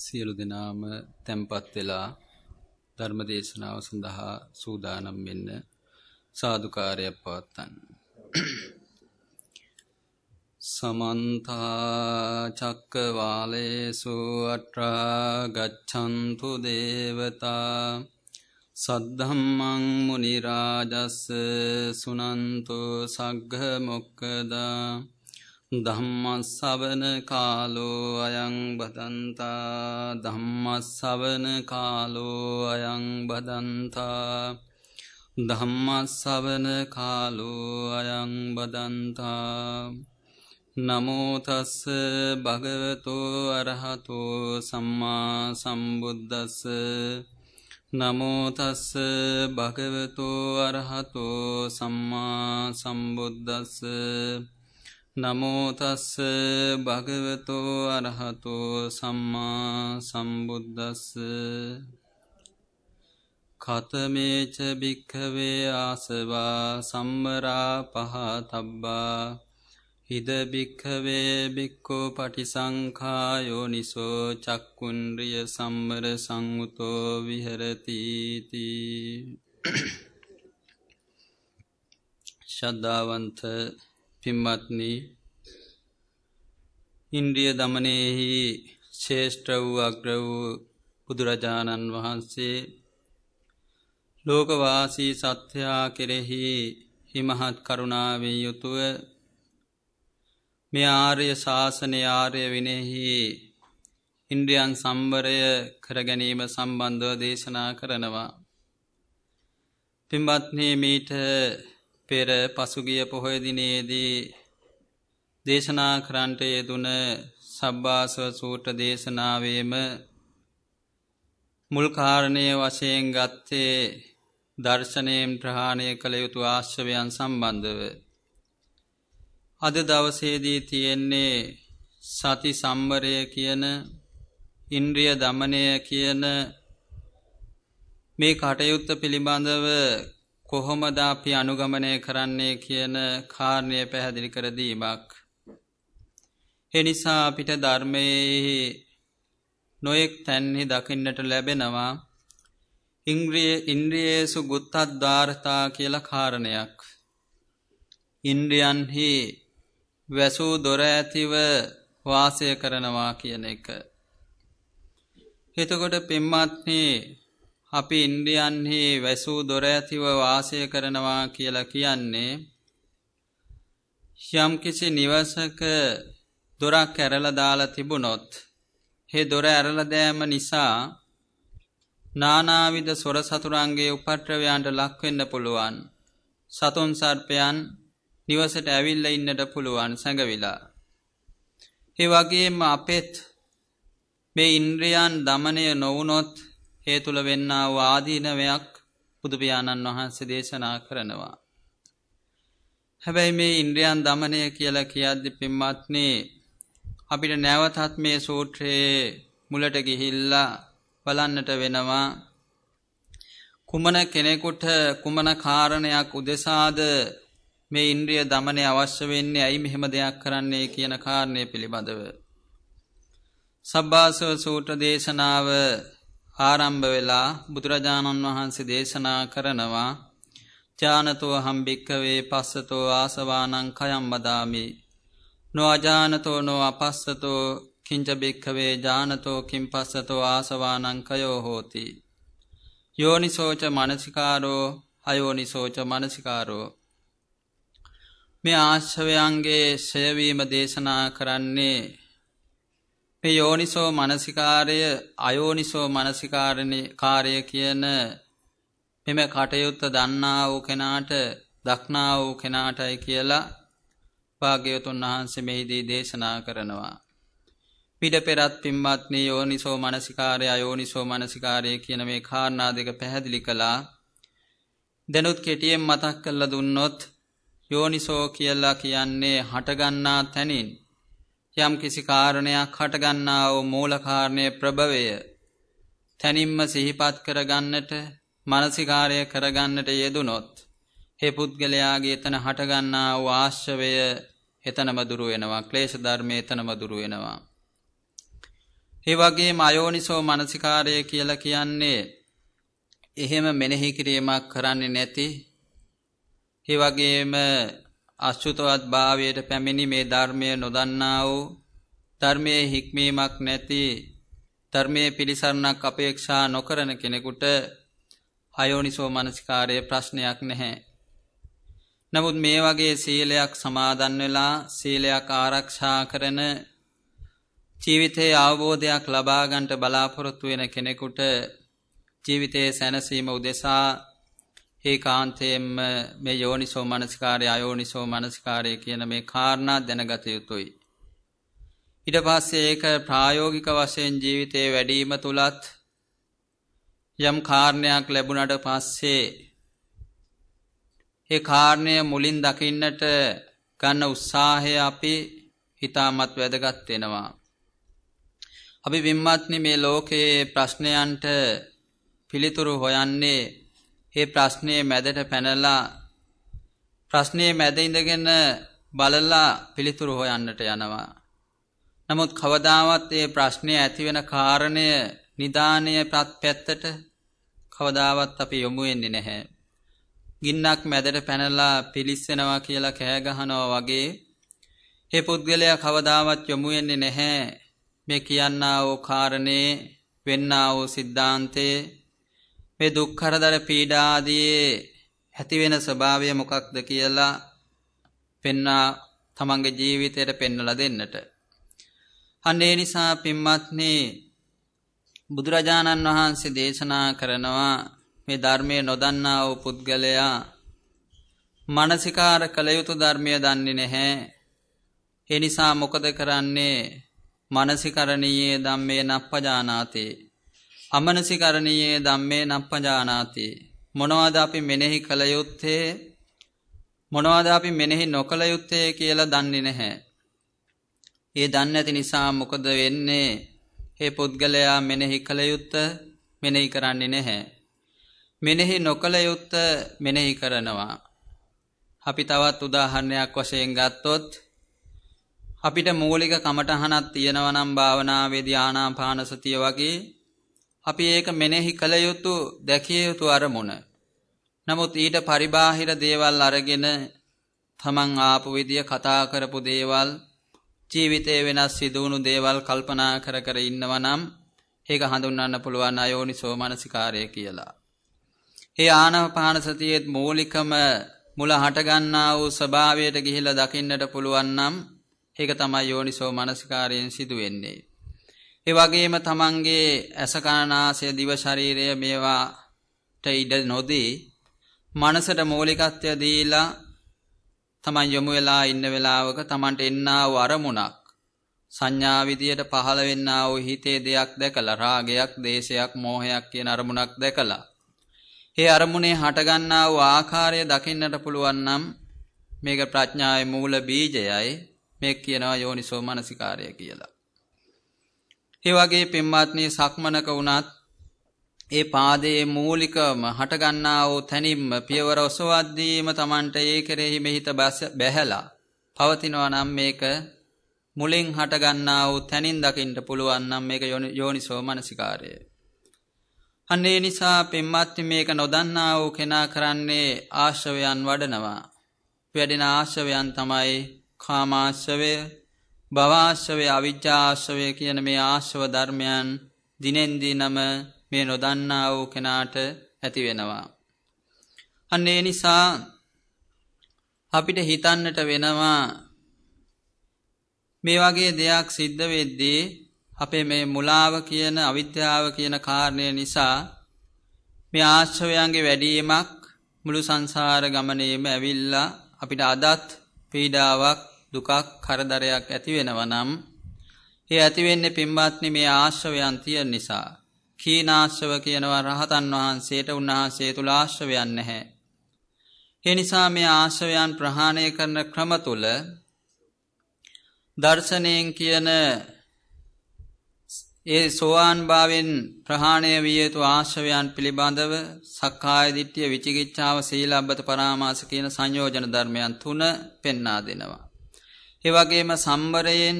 සියලු දෙනාම තැන්පත් වෙලා ධර්ම දේශනාව සඳහා සූදානම් වෙන්න සාදුකාරයක් පවත්වන්න. සමන්තා චක්කවාලේසු අට්‍රා ගච්ඡන්තු දේවතා සද්ධම්මං මුනි රාජස්ස සුනන්තු සග්ග මොක්කදා ධම්මස්සවන කාලෝ අයං බදන්තා. ධම්මස්සවන කාලෝ අයං බදන්තා. ධම්මස්සවන කාලෝ අයං බදන්තා. නමෝතස්ස භගවතෝ අරහතෝ සම්මා සම්බුද්දස්ස. නමෝතස්ස භගවතෝ අරහතෝ සම්මා සම්බුද්දස්ස. නමෝතස්ස භගවතෝ අරහතෝ සම්මා සම්බුද්දස්ස. කතමේච භික්කවේ ආසවා සම්මරා පහතබ්බා. හිද භික්කවේ භික්කෝ පටිසංඛායෝ නිසෝ චක්කුන්රිය සම්මර සංවුතෝ විහරතීති. ශද්ධාවන්ත පිම්මත්නි ඉන්ද්‍රිය දමනයෙහි ශේෂ්ඨ වූ අග්‍ර වූ බුදුරජාණන් වහන්සේ ලෝකවාසී සත්‍යයා කෙරෙහි හිමහත් කරුණාවෙන් යුතුව මේ ආර්ය ශාසනය ආර්ය විනෙහි ඉන්ද්‍රියන් සම්බරය කරගැනීම සම්බන්ධව දේශනා කරනවා. පිම්බත්නේ මීට පෙර පසුගිය පොහොය දිනේදී දේශනා කරන්ට යෙදුන සබ්බාසව සූට දේශනාවේම මුල්කාරණය වශයෙන් ගත්තේ දර්ශනයෙන් ප්‍රහාණය කළ යුතු ආශ්‍රවයන් සම්බන්ධව. අද දවසේදී තියෙන්නේ සති සම්බරය කියන ඉන්ද්‍රිය දමනය කියන මේ කටයුත්ත පිළිබඳව කොහොමද අපි අනුගමනය කරන්නේ කියන කාරණය පැහැදිලි කර දීමක්. එනිසා අපිට ධර්මයේ නොයෙක් තැන්හි දකින්නට ලැබෙනවා ඉංග්‍රිය ඉන්ද්‍රියේසු ගුත්තත්ධාර්තා කියල කාරණයක්. ඉන්ද්‍රියන්හි වැසූ දොර ඇතිව වාසය කරනවා කියන එක. එතකොට පෙම්මත්න්නේ අපි ඉන්ද්‍රියන්හි වැසූ දොර ඇතිව වාසය කරනවා කියලා කියන්නේ යම් කිසි නිවසක දොරක් ඇරල දාලා තිබුණොත් හේ දොර ඇරල දෑම නිසා නානාවිද සොර සතුරන්ගේ උපට්‍රවයන්ට ලක්වෙන්න පුළුවන් සතුන් සර්පයන් නිවසට ඇවිල්ල ඉන්නට පුළුවන් සැඟවිලා. ඒ වගේම අපෙත් මේ ඉන්ද්‍රියන් දමනය නොවුනොත් ඒ තුළ වෙන්න වාදීනවයක් බුදුපියාණන් වහන්සේ දේශනා කරනවා. හැබැයි මේ ඉන්ද්‍රියන් දමනය කියලා කියද්දි පිම්මත්නේ අපිට නැවතත් මේ සූත්‍රයේ මුලට ගිහිල්ලා බලන්නට වෙනවා කුමන කෙනෙකුට කුමන කාරණයක් උදෙසාද මේ ඉන්ද්‍රිය දමනය අවශ්‍ය වෙන්නේ ඇයි මෙහෙම දෙයක් කරන්නේ කියන කාරණය පිළිබඳව. සබ්බාසව සූට්‍ර දේශනාව ආරම්භ වෙලා බුදුරජාණන් වහන්සේ දේශනා කරනවා ජානතෝ හම්භික්කවේ පස්සතෝ ආසවානං කයම් බදාමි. නො අජානතෝ නෝ අපස්සතෝ කිංචභික්කවේ ජානතෝ කින් පස්සතෝ ආසවානංකයෝ හෝති. යෝනිසෝච මනසිකාරෝ අයෝනිසෝච මනසිකාරෝ. මේ ආශ්‍රවයන්ගේ ශයවීම දේශනා කරන්නේ මේ යෝනිසෝ මනසිකාරය අයෝනිසෝ මනසිකාරය කියන මෙම කටයුත්ත දන්නා වූ කෙනාට දක්නා වූ කෙනාටයි කියලා භාග්‍යවතුන් වහන්සේ මෙහිදී දේශනා කරනවා. පිඩ පෙරත් පිම්මත්නේ යෝනිසෝ මනසිකාරය අයෝනිසෝ මනසිකාරය කියන මේ කාරණා දෙක පැහැදිලි කළා දැනුත් කෙටියෙන් මතක් කල්ල දුන්නොත් යෝනිසෝ කියල්ලා කියන්නේ හටගන්නා තැනින් යම් කිසි කාරණයක් හටගන්නා වූ මූලකාරණය ප්‍රභවය. තැනින්ම සිහිපත් කරගන්නට මනසිකාරය කරගන්නට යෙදුනොත් ඒ පුද්ගලයාගේ එතන හටගන්නා වූ ආශ්‍රවය එතනම දුරු වෙනවා ක්ලේශ ධර්මය එතනම දුරු වෙනවා. ඒ වගේම අයෝනිසෝ මනසිකාරය කියලා කියන්නේ එහෙම මෙනෙහි කිරීමක් කරන්නේ නැති ඒ වගේම අසුතවත් භාවයට පැමිණි මේ ධර්මය නොදන්නා වූ ධර්මයේ හික්මීමක් නැති ධර්මයේ පිළිසරණක් අපේක්ෂා නොකරන කෙනෙකුට අයෝනිසෝ මනසිකාරයේ ප්‍රශ්නයක් නැහැ. නමුත් මේ වගේ සීලයක් සමාදන් වෙලා සීලයක් ආරක්ෂා කරන ජීවිතයේ අවබෝධයක් ලබා ගන්නට බලාපොරොත්තු වෙන කෙනෙකුට ජීවිතයේ සැනසීම උදෙසා ඒකාන්තයෙන්ම මේ යෝනිසෝ මනසිකාරය අයෝනිසෝ මනසිකාරය කියන මේ කාරණා දැනගත යුතුයි. ඊට පස්සේ ඒක ප්‍රායෝගික වශයෙන් ජීවිතේ වැඩිම තුලත් යම් කාරණයක් ලැබුණට පස්සේ ඒ කාරණය මුලින් දකින්නට ගන්න උත්සාහය අපි හිතාමත් වැදගත් වෙනවා. අපි විම්මත්නි මේ ලෝකයේ ප්‍රශ්නයන්ට පිළිතුරු හොයන්නේ ඒ ප්‍රශ්නයේ මැදට පැනලා ප්‍රශ්නයේ මැද ඉඳගෙන බලලා පිළිතුරු හොයන්නට යනවා. නමුත් කවදාවත් ඒ ප්‍රශ්නය ඇති වෙන කාරණය නිදානය පැත්තට කවදාවත් අපි යොමු වෙන්නේ නැහැ. ගින්නක් මැදට පැනලා පිලිස්සෙනවා කියලා කෑ ගහනවා වගේ ඒ පුද්ගලයා කවදාවත් යොමු වෙන්නේ නැහැ මේ කියන්නා වූ කාරණේ වෙන්නා වූ සිද්ධාන්තයේ මේ දුක් කරදර පීඩා ආදී ඇති වෙන ස්වභාවය මොකක්ද කියලා පෙන්වා තමන්ගේ ජීවිතයට පෙන්වලා දෙන්නට. අන්න ඒ නිසා පින්වත්නි බුදුරජාණන් වහන්සේ දේශනා කරනවා මේ ධර්මයේ නොදන්නා වූ පුද්ගලයා මානසිකාර කළ යුතු ධර්මය දන්නේ නැහැ. ඒ නිසා මොකද කරන්නේ? මානසිකරණීයේ ධම්මේ නප්පජානාති. අමනසිකරණීයේ ධම්මේ නප්පජානාති. මොනවද අපි මෙනෙහි කළ යුත්තේ? මොනවද අපි මෙනෙහි නොකළ යුත්තේ කියලා දන්නේ නැහැ. ඒ දන්නේ නැති නිසා මොකද වෙන්නේ? ඒ පුද්ගලයා මෙනෙහි කළ යුත්ත මෙනෙහි කරන්නේ නැහැ. මෙනෙහි නොකළ යුත්ත මෙනෙහි කරනවා. අපි තවත් උදාහරණයක් වශයෙන් ගත්තොත් අපිට මූලික කමටහනක් තියෙනවා නම් භාවනාවේදී ආනාපාන සතිය වගේ අපි ඒක මෙනෙහි කළ යුතු දැකිය යුතු අරමුණ. නමුත් ඊට පරිබාහිර දේවල් අරගෙන තමන් ආපු විදිය කතා කරපු දේවල් ජීවිතේ වෙනස් සිදුවුණු දේවල් කල්පනා කර කර ඉන්නවා නම් ඒක හඳුන්වන්න පුළුවන් අයෝනිසෝ මනසිකාරය කියලා. ඒ ආනපාන සතියේ මූලිකම මුල හටගන්නා වූ ස්වභාවයට ගිහිලා දකින්නට පුළුවන් නම් ඒක තමයි යෝනිසෝ මනසිකාරයෙන් සිදුවෙන්නේ. ඒ වගේම තමන්ගේ ඇසකනාසය දිව ශරීරය මේවාට ඉඩ නොදී මනසට මූලිකත්වය දීලා තමන් යොමු වෙලා ඉන්න වෙලාවක තමන්ට එන්නා වූ අරමුණක් සංඥා විදියට පහළ වෙන්නා වූ හිතේ දෙයක් දැකලා රාගයක්, දේශයක්, මෝහයක් කියන අරමුණක් දැකලා ඒ අරමුණේ හටගන්නා වූ ආකාරය දකින්නට පුළුවන් නම් මේක ප්‍රඥාවේ මූල බීජයයි මේ කියනවා යෝනිසෝ මනසිකාරය කියලා. ඒ වගේ පින්වත්නි සක්මනක වුණත් ඒ පාදයේ මූලිකම හටගන්නා වූ තැනින්ම පියවර ඔසවද්දීම Tamanට ඒ කෙරෙහි මෙහිත බැහැලා පවතිනවා නම් මේක මුලින් හටගන්නා වූ තැනින් දකින්න පුළුවන් නම් මේක යෝනිසෝ මනසිකාරය. අන්න ඒ නිසා පින්වත්නි මේක නොදන්නා වූ කෙනා කරන්නේ ආශ්‍රවයන් වඩනවා. වැඩෙන ආශ්‍රවයන් තමයි කාමාශ්‍රවය, භවආශ්‍රවය, අවිජ්ජාශ්‍රවය කියන මේ ආශ්‍රව ධර්මයන් දිනෙන් දිනම මේ නොදන්නා වූ කෙනාට ඇති වෙනවා. අන්න ඒ නිසා අපිට හිතන්නට වෙනවා මේ වගේ දෙයක් සිද්ධ වෙද්දී අපේ මේ මුලාව කියන අවිද්‍යාව කියන කාරණය නිසා මේ ආශ්‍රවයන්ගේ වැඩිවීමක් මුළු සංසාර ගමනේම ඇවිල්ලා අපිට අදත් පීඩාවක් දුකක් කරදරයක් ඇති වෙනවා නම් ඒ ඇති වෙන්නේ පින්වත්නි මේ ආශ්‍රවයන් තියෙන නිසා කීනාශ්‍රව කියනවා රහතන් වහන්සේට උන්වහන්සේ තුල ආශ්‍රවයන් නැහැ. ඒ නිසා මේ ආශ්‍රවයන් ප්‍රහාණය කරන ක්‍රම තුල දර්ශනයෙන් කියන ඒ සෝවාන් භාවයෙන් ප්‍රහාණය විය යුතු ආශ්‍රවයන් පිළිබඳව සක්කාය දිට්ඨිය විචිකිච්ඡාව සීලබ්බත පරාමාස කියන සංයෝජන ධර්මයන් තුන පෙන්වා දෙනවා. ඒ වගේම සම්බරයෙන්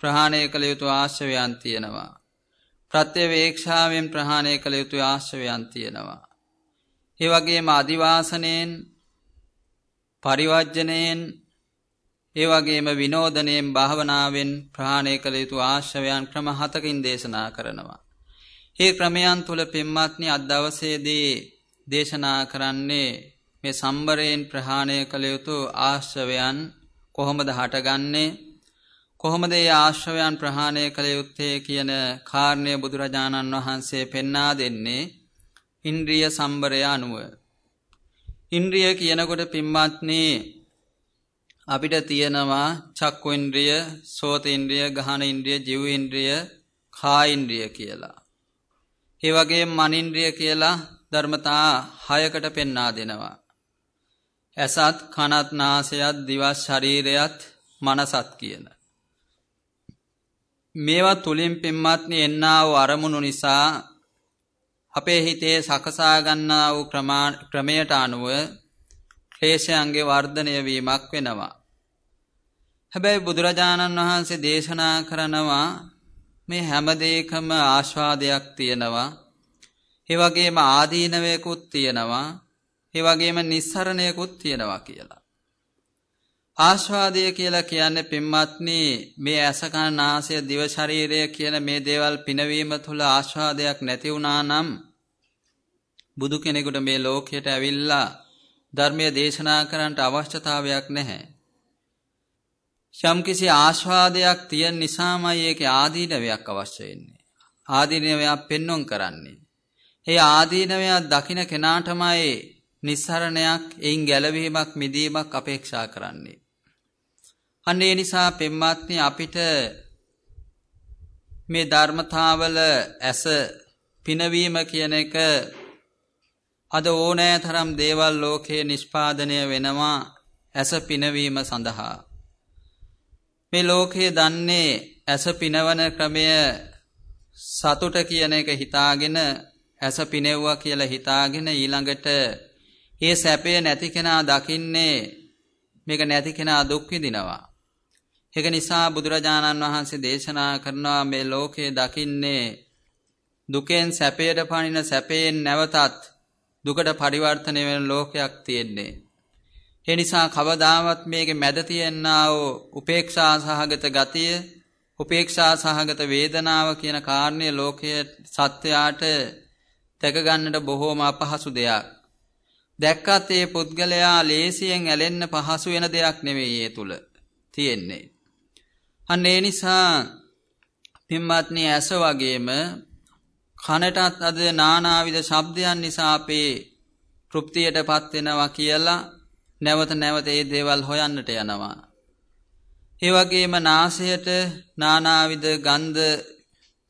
ප්‍රහාණය කළ යුතු ආශ්‍රවයන් තියෙනවා. ප්‍රත්‍යවේක්ෂාවෙන් ප්‍රහාණය කළ යුතු ආශ්‍රවයන් තියෙනවා. ඒ වගේම අදිවාසනයෙන් පරිවර්ජණයෙන් ඒ වගේම විනෝදනයෙන් භාවනාවෙන් ප්‍රහාණය කළ යුතු ආශ්‍රවයන් ක්‍රම හතකින් දේශනා කරනවා. ඒ ක්‍රමයන් තුල පින්වත්නි අද දවසේදී දේශනා කරන්නේ මේ සම්බරයෙන් ප්‍රහාණය කළ යුතු ආශ්‍රවයන් කොහොමද හටගන්නේ කොහොමද මේ ආශ්‍රවයන් ප්‍රහාණය කළ යුත්තේ කියන කාරණය බුදුරජාණන් වහන්සේ පෙන්වා දෙන්නේ ඉන්ද්‍රිය සම්බරය අනුව. ඉන්ද්‍රිය කියනකොට පින්වත්නි අපිට තියෙනවා චක්කු ඉන්ද්‍රිය, සෝත ඉන්ද්‍රිය, ගහන ඉන්ද්‍රිය, ජීව ඉන්ද්‍රිය, කා ඉන්ද්‍රිය කියලා. ඒ වගේම මන ඉන්ද්‍රිය කියලා ධර්මතා 6කට පෙන්වා දෙනවා. ඇසත්, කනත්, නාසයත්, දිවත්, ශරීරයත්, මනසත් කියන. මේවා තුලින් පින්වත්නි එන්නා වූ අරමුණු නිසා අපේ හිතේ සකසා ගන්නා වූ ක්‍රමයට අනුව ක්ලේශයන්ගේ වර්ධනය වීමක් වෙනවා. හැබැයි බුදුරජාණන් වහන්සේ දේශනා කරනවා මේ හැම දෙයකම ආස්වාදයක් තියෙනවා. ඒ වගේම ආදීනවයකුත් තියෙනවා. ඒ වගේම නිස්සරණයකුත් තියෙනවා කියලා. ආස්වාදය කියලා කියන්නේ පින්වත්නි මේ ඇස කන නාසය දිව ශරීරය කියන මේ දේවල් පිනවීම තුළ ආස්වාදයක් නැති වුණා නම් බුදු කෙනෙකුට මේ ලෝකයට ඇවිල්ලා ධර්මය දේශනා කරන්නට අවශ්‍යතාවයක් නැහැ. යම්කිසි ආස්වාදයක් තියෙන නිසාමයි ඒකේ ආදීනවයක් අවශ්‍ය වෙන්නේ. ආදීනවයක් පෙන්වුම් කරන්නේ. ඒ ආදීනවයක් දකින කෙනාටමයි නිස්සරණයක් එයින් ගැලවීමක් මිදීමක් අපේක්ෂා කරන්නේ. අන්න ඒ නිසා පෙම්මාත්නි අපිට මේ ධර්මතාවල ඇස පිනවීම කියන එක අද ඕනෑ තරම් දේවල් ලෝකයේ නිෂ්පාදනය වෙනවා ඇස පිනවීම සඳහා. මේ ලෝකයේ දන්නේ ඇස පිනවන ක්‍රමය සතුට කියන එක හිතාගෙන ඇස පිනෙව්වා කියලා හිතාගෙන ඊළඟට ඒ සැපය නැති කෙනා දකින්නේ මේක නැති කෙනා දුක් විඳිනවා. ඒක නිසා බුදුරජාණන් වහන්සේ දේශනා කරනවා මේ ලෝකයේ දකින්නේ දුකෙන් සැපයට පනින සැපයෙන් නැවතත් දුකට පරිවර්තනය වෙන ලෝකයක් තියෙන්නේ. ඒ නිසා කවදාවත් මේකේ මැද තියෙනා වූ උපේක්ෂා සහගත ගතිය, උපේක්ෂා සහගත වේදනාව කියන කාරණය ලෝකයේ සත්‍යයට දැක ගන්නට බොහෝම අපහසු දෙයක්. දැක්කත් ඒ පුද්ගලයා ලේසියෙන් ඇලෙන්න පහසු වෙන දෙයක් නෙවෙයි ඒ තුල තියෙන්නේ. අන්න ඒ නිසා පින්වත්නි ඇස වගේම කනටත් අද නානාවිද ශබ්දයන් නිසා අපේ තෘප්තියටපත් වෙනවා කියලා නැවත නැවත ඒ දේවල් හොයන්නට යනවා. ඒ වගේම නාසයට නානාවිද ගන්ධ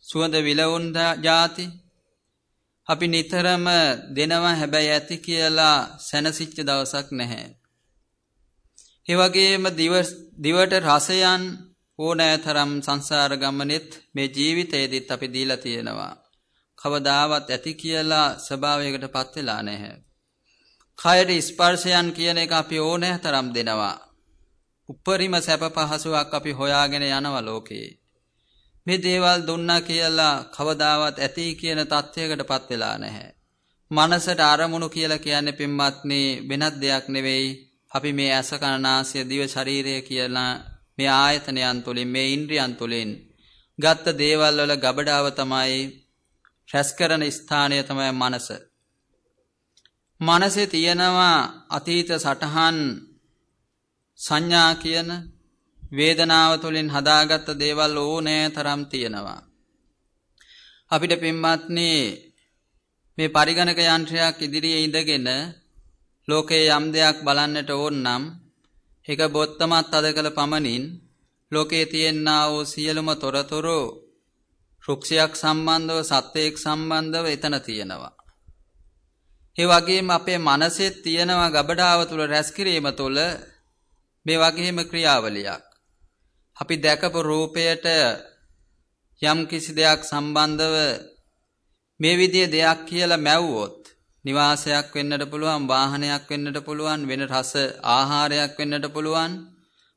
සුවඳ විලවුන් ಜಾති අපි නිතරම දෙනවා හැබැයි ඇති කියලා සැනසෙච්ච දවසක් නැහැ. ඒ වගේම දිවට රසයන් ඕනෑ තරම් සංසාර ගමනෙත් මේ ජීවිතයේදීත් අපි දීලා තියෙනවා. කවදාවත් ඇති කියලා ස්වභාවයකට පත් වෙලා නැහැ. කයට ස්පර්ශයන් කියන එක අපි ඕනෑ තරම් දෙනවා. උපරිම සැප පහසුවක් අපි හොයාගෙන යනවා ලෝකේ. මේ දේවල් දුන්නා කියලා කවදාවත් ඇති කියන තත්ත්වයකට පත් වෙලා නැහැ. මනසට අරමුණු කියලා කියන්නේ පින්වත්නි වෙනත් දෙයක් නෙවෙයි. අපි මේ ඇස කන නාසය දිව ශරීරය කියලා මේ ආයතනයන් තුළින් මේ ඉන්ද්‍රියන් තුළින් ගත්ත දේවල් වල ගබඩාව තමයි රැස් කරන ස්ථානය තමයි මනස. මනසේ තියෙනවා අතීත සටහන් සංඥා කියන වේදනාව තුළින් හදාගත්ත දේවල් ඕනෑ තරම් තියෙනවා. අපිට පින්වත්නි මේ පරිගණක යන්ත්‍රයක් ඉදිරියේ ඉඳගෙන ලෝකයේ යම් දෙයක් බලන්නට ඕන නම් එක බොත්තමත් අද කළ පමණින් ලෝකයේ තියෙනා වූ සියලුම තොරතුරු රුක්ෂයක් සම්බන්ධව සත්වයෙක් සම්බන්ධව එතන තියෙනවා. ඒ වගේම අපේ මනසේ තියෙනවා ගබඩාව තුල රැස් කිරීම තුල මේ වගේම ක්‍රියාවලියක්. අපි දැකපු රූපයට යම් කිසි දෙයක් සම්බන්ධව මේ විදිහේ දෙයක් කියලා මැව්වොත් නිවාසයක් වෙන්නට පුළුවන් වාහනයක් වෙන්නට පුළුවන් වෙන රස ආහාරයක් වෙන්නට පුළුවන්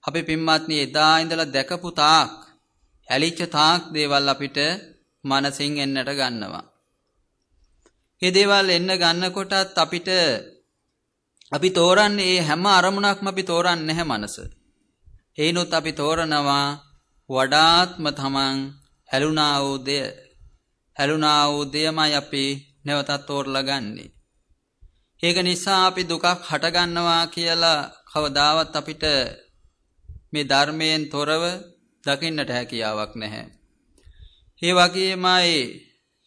අපි පින්වත්නි එදා ඉඳලා දැකපු තාක් ඇලිච්ච තාක් දේවල් අපිට මනසින් එන්නට ගන්නවා. ඒ දේවල් එන්න ගන්නකොටත් අපිට අපි තෝරන්නේ මේ හැම අරමුණක්ම අපි තෝරන්නේ නැහැ මනස. ඒනොත් අපි තෝරනවා වඩාත්ම තමන් ඇලුනා වූ දෙය. ඇලුනා වූ දෙයමයි අපි නැවතත් තෝරලා ගන්නේ. ඒක නිසා අපි දුකක් හටගන්නවා කියලා කවදාවත් අපිට මේ ධර්මයෙන් තොරව දකින්නට හැකියාවක් නැහැ. ඒ වගේමයි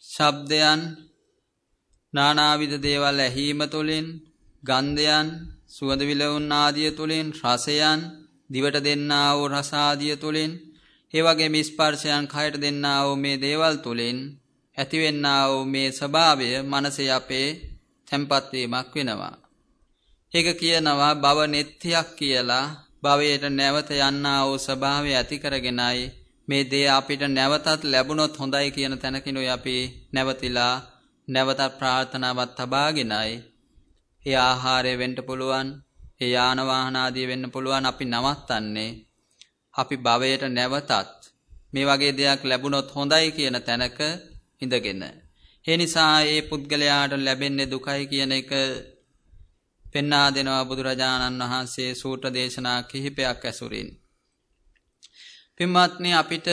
ශබ්දයන් නානාවිධ දේවල් ඇහිීම තුළින් ගන්ධයන් සුවඳ විලවුන් ආදිය තුළින් රසයන් දිවට දෙන්නා වූ රස ආදිය තුළින් ඒ වගේම ස්පර්ශයන් කයට දෙන්නා වූ මේ දේවල් තුළින් ඇතිවෙන්නා වූ මේ ස්වභාවය මනසේ අපේ තැම්පත් වීමක් වෙනවා. ඒක කියනවා භව නෙත්තියක් කියලා. භවයට නැවත යන්නා වූ ස්වභාවය ඇති කරගෙනයි මේ දේ අපිට නැවතත් ලැබුණොත් හොඳයි කියන තැනකිනුයි අපි නැවතිලා නැවතත් ප්‍රාර්ථනාවක් තබාගෙනයි. ඒ ආහාරය වෙන්න පුළුවන්. ඒ යාන වාහන ආදී වෙන්න පුළුවන් අපි නවත්තන්නේ අපි භවයට නැවතත් මේ වගේ දෙයක් ලැබුණොත් හොඳයි කියන තැනක ඉඳගෙන. ඒ නිසා ඒ පුද්ගලයාට ලැබෙන්නේ දුකයි කියන එක පෙන්වා දෙනවා බුදුරජාණන් වහන්සේ සූත්‍ර දේශනා කිහිපයක් ඇසුරින්. පින්වත්නි අපිට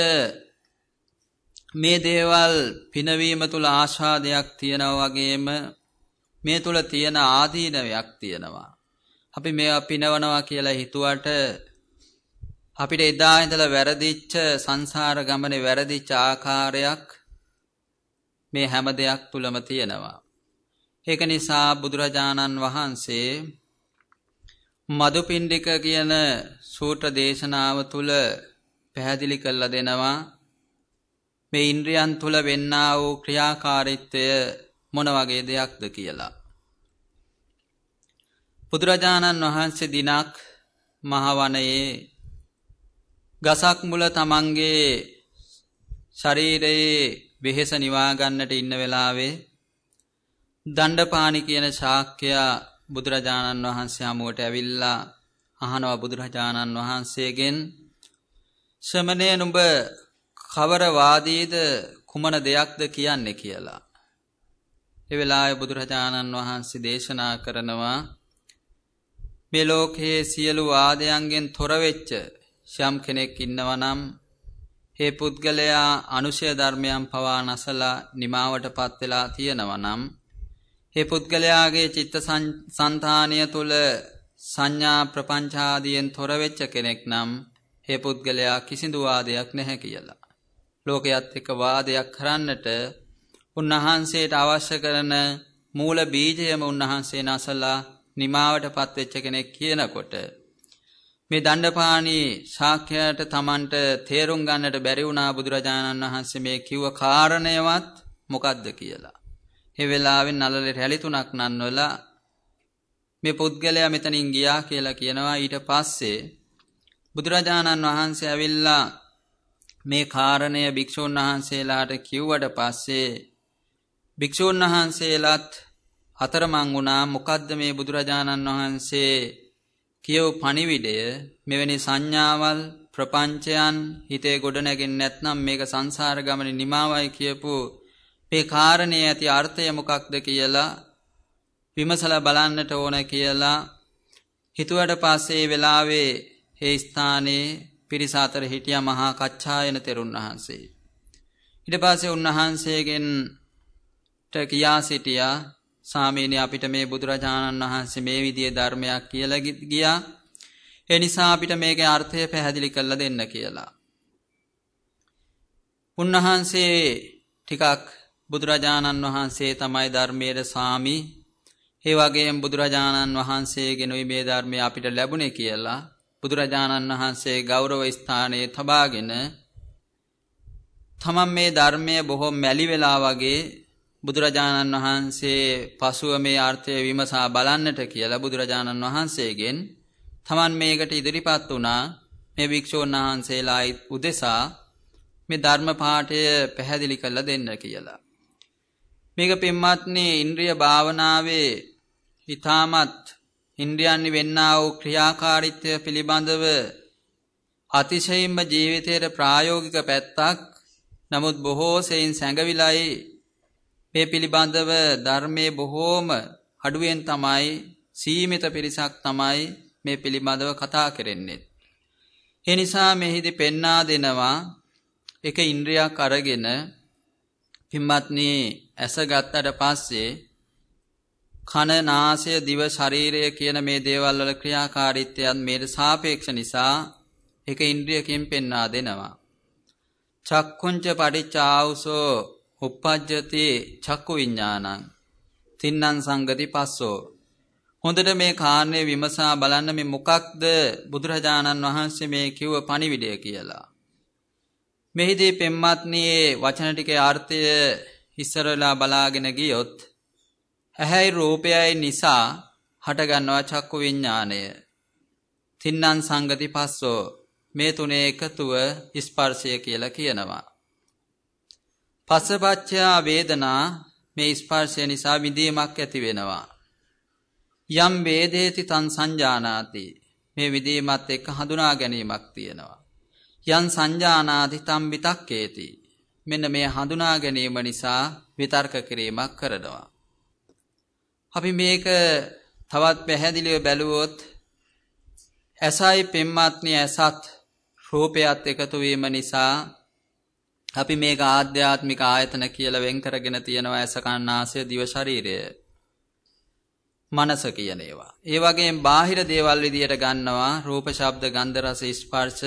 මේ දේවල් පිනවීම තුල ආශාදයක් තියෙනවා වගේම මේ තුල තියෙන ආදීනවයක් තියෙනවා. අපි මේවා පිනවනවා කියලා හිතුවට අපිට එදා ඉඳලා වැරදිච්ච සංසාර ගමනේ වැරදිච්ච ආකාරයක් මේ හැම දෙයක් තුලම තියෙනවා. ඒක නිසා බුදුරජාණන් වහන්සේ මදුපිණ්ඩික කියන සූත්‍ර දේශනාව තුල පැහැදිලි කරලා දෙනවා මේ ඉන්ද්‍රියන් තුල වෙන්නා වූ ක්‍රියාකාරීත්වය මොන වගේ දෙයක්ද කියලා. බුදුරජාණන් වහන්සේ දිනක් මහවනයේ ගසක් මුල තමන්ගේ ශරීරයේ වෙහෙස නිවා ගන්නට ඉන්න වෙලාවේ දණ්ඩපාණි කියන ශාක්‍යයා බුදුරජාණන් වහන්සේ හමුවට ඇවිල්ලා අහනවා බුදුරජාණන් වහන්සේගෙන් ශ්‍රමණය නුඹ කවර වාදීද කුමන දෙයක්ද කියන්නේ කියලා. ඒ වෙලාවේ බුදුරජාණන් වහන්සේ දේශනා කරනවා මේ ලෝකයේ සියලු වාදයන්ගෙන් තොර වෙච්ච යම් කෙනෙක් ඉන්නවා නම් ඒ පුද්ගලයා අනුශය ධර්මයන් පවා නැසලා නිමාවටපත් වෙලා තියෙනවා නම් ඒ පුද්ගලයාගේ චිත්ත සංතානය තුල සංඥා ප්‍රපංචාදියෙන් තොර වෙච්ච කෙනෙක් නම් ඒ පුද්ගලයා කිසිදු වාදයක් නැහැ කියලා. ලෝකයේත් එක්ක වාදයක් කරන්නට උන්වහන්සේට අවශ්‍ය කරන මූල බීජයම උන්වහන්සේ නැසලා නිමාවටපත් වෙච්ච කෙනෙක් කියනකොට මේ දණ්ඩපාණි ශාක්‍යයට Tamanට තේරුම් ගන්නට බැරි වුණා බුදුරජාණන් වහන්සේ මේ කිව්ව කාරණයවත් මොකද්ද කියලා. ඒ වෙලාවෙන් නළලේ රැලි තුනක් නන්වලා මේ පුද්ගලයා මෙතනින් ගියා කියලා කියනවා ඊට පස්සේ බුදුරජාණන් වහන්සේ ඇවිල්ලා මේ කාරණය භික්ෂූන් වහන්සේලාට කිව්වට පස්සේ භික්ෂූන් වහන්සේලාත් අතරමං වුණා මොකද්ද මේ බුදුරජාණන් වහන්සේ කියව පණිවිඩය මෙවැනි සංඥාවල් ප්‍රපංචයන් හිතේ ගොඩනැගෙන්නේ නැත්නම් මේක සංසාර ගමනේ නිමාවයි කියපු මේ කාරණේ ඇති අර්ථය මොකක්ද කියලා විමසලා බලන්නට ඕන කියලා හිතුවට පස්සේ වෙලාවේ ඒ ස්ථානයේ පිරිස අතර හිටියා මහා කච්චායන තෙරුන් වහන්සේ. ඊට පස්සේ උන්වහන්සේගෙන් කියා සිටියා සාමීනි අපිට මේ බුදුරජාණන් වහන්සේ මේ විදිහේ ධර්මයක් කියලා ගියා. ඒ නිසා අපිට මේකේ අර්ථය පැහැදිලි කරලා දෙන්න කියලා. උන්වහන්සේ ටිකක් බුදුරජාණන් වහන්සේ තමයි ධර්මයේ සාමි ඒ වගේම බුදුරජාණන් වහන්සේගෙනුයි මේ ධර්මය අපිට ලැබුණේ කියලා බුදුරජාණන් වහන්සේ ගෞරව ස්ථානයේ තබාගෙන තමන් මේ ධර්මය බොහෝ මැලි වෙලා වගේ බුදුරජාණන් වහන්සේ පසුව මේ අර්ථය විමසා බලන්නට කියලා බුදුරජාණන් වහන්සේගෙන් තමන් මේකට ඉදිරිපත් වුණා මේ භික්ෂූන් වහන්සේලා උදෙසා මේ ධර්ම පාඨය පැහැදිලි කරලා දෙන්න කියලා. මේක පින්වත්නි ඉන්ද්‍රිය භාවනාවේ ඊ타මත් ඉන්ද්‍රියන්හි වෙන්නා වූ ක්‍රියාකාරීත්වය පිළිබඳව අතිශයින්ම ජීවිතයේ ප්‍රායෝගික පැත්තක් නමුත් බොහෝ සෙයින් සැඟවිලයි මේ පිළිබඳව ධර්මයේ බොහෝම අඩුවෙන් තමයි සීමිත පිරිසක් තමයි මේ පිළිබඳව කතා කරන්නේ. ඒ නිසා මෙහිදී පෙන්වා දෙනවා එක ඉන්ද්‍රියක් අරගෙන පින්වත්නි ඇස ගත්තට පස්සේ කන නාසය දිව ශරීරය කියන මේ දේවල් වල ක්‍රියාකාරීත්වයන් මේට සාපේක්ෂ නිසා එක ඉන්ද්‍රියකින් පෙන්වා දෙනවා. චක්කුංච පටිච්චාවුසෝ උප්පජ්ජති චක්කු විඥානං තින්නං සංගති පස්සෝ හොඳට මේ කාරණය විමසා බලන්න මේ මොකක්ද බුදුරජාණන් වහන්සේ මේ කිව්ව පණිවිඩය කියලා. මෙහිදී පෙම්මත්නියේ වචන ටිකේ අර්ථය ඉස්සරලා බලාගෙන ගියොත් ඇහැයි රූපයයි නිසා හටගන්නවා චක්කු විඤ්ඥානය. තින්නන් සංගති පස්සෝ මේ තුනේ එකතුව ස්පර්ශය කියලා කියනවා. පස්සපච්චයා වේදනා මේ ස්පර්ශය නිසා විදීමක් ඇති වෙනවා. යම් වේදේති තන් සංජානාති මේ විදීමත් එක්ක හඳුනා ගැනීමක් තියෙනවා. යන් සංජානාති තම් විතක්කේති මෙන්න මේ හඳුනා ගැනීම නිසා විතර්ක කිරීමක් කරනවා. අපි මේක තවත් පැහැදිලිව බැලුවොත් ඇසයි පෙම්මත්නි ඇසත් රූපයත් එකතු වීම නිසා අපි මේක ආධ්‍යාත්මික ආයතන කියලා වෙන් කරගෙන තියෙනවා ඇස කන් නාසය දිව ශරීරය මනස කියන ඒවා. ඒ වගේම බාහිර දේවල් විදියට ගන්නවා රූප ශබ්ද ගන්ධ රස ස්පර්ශ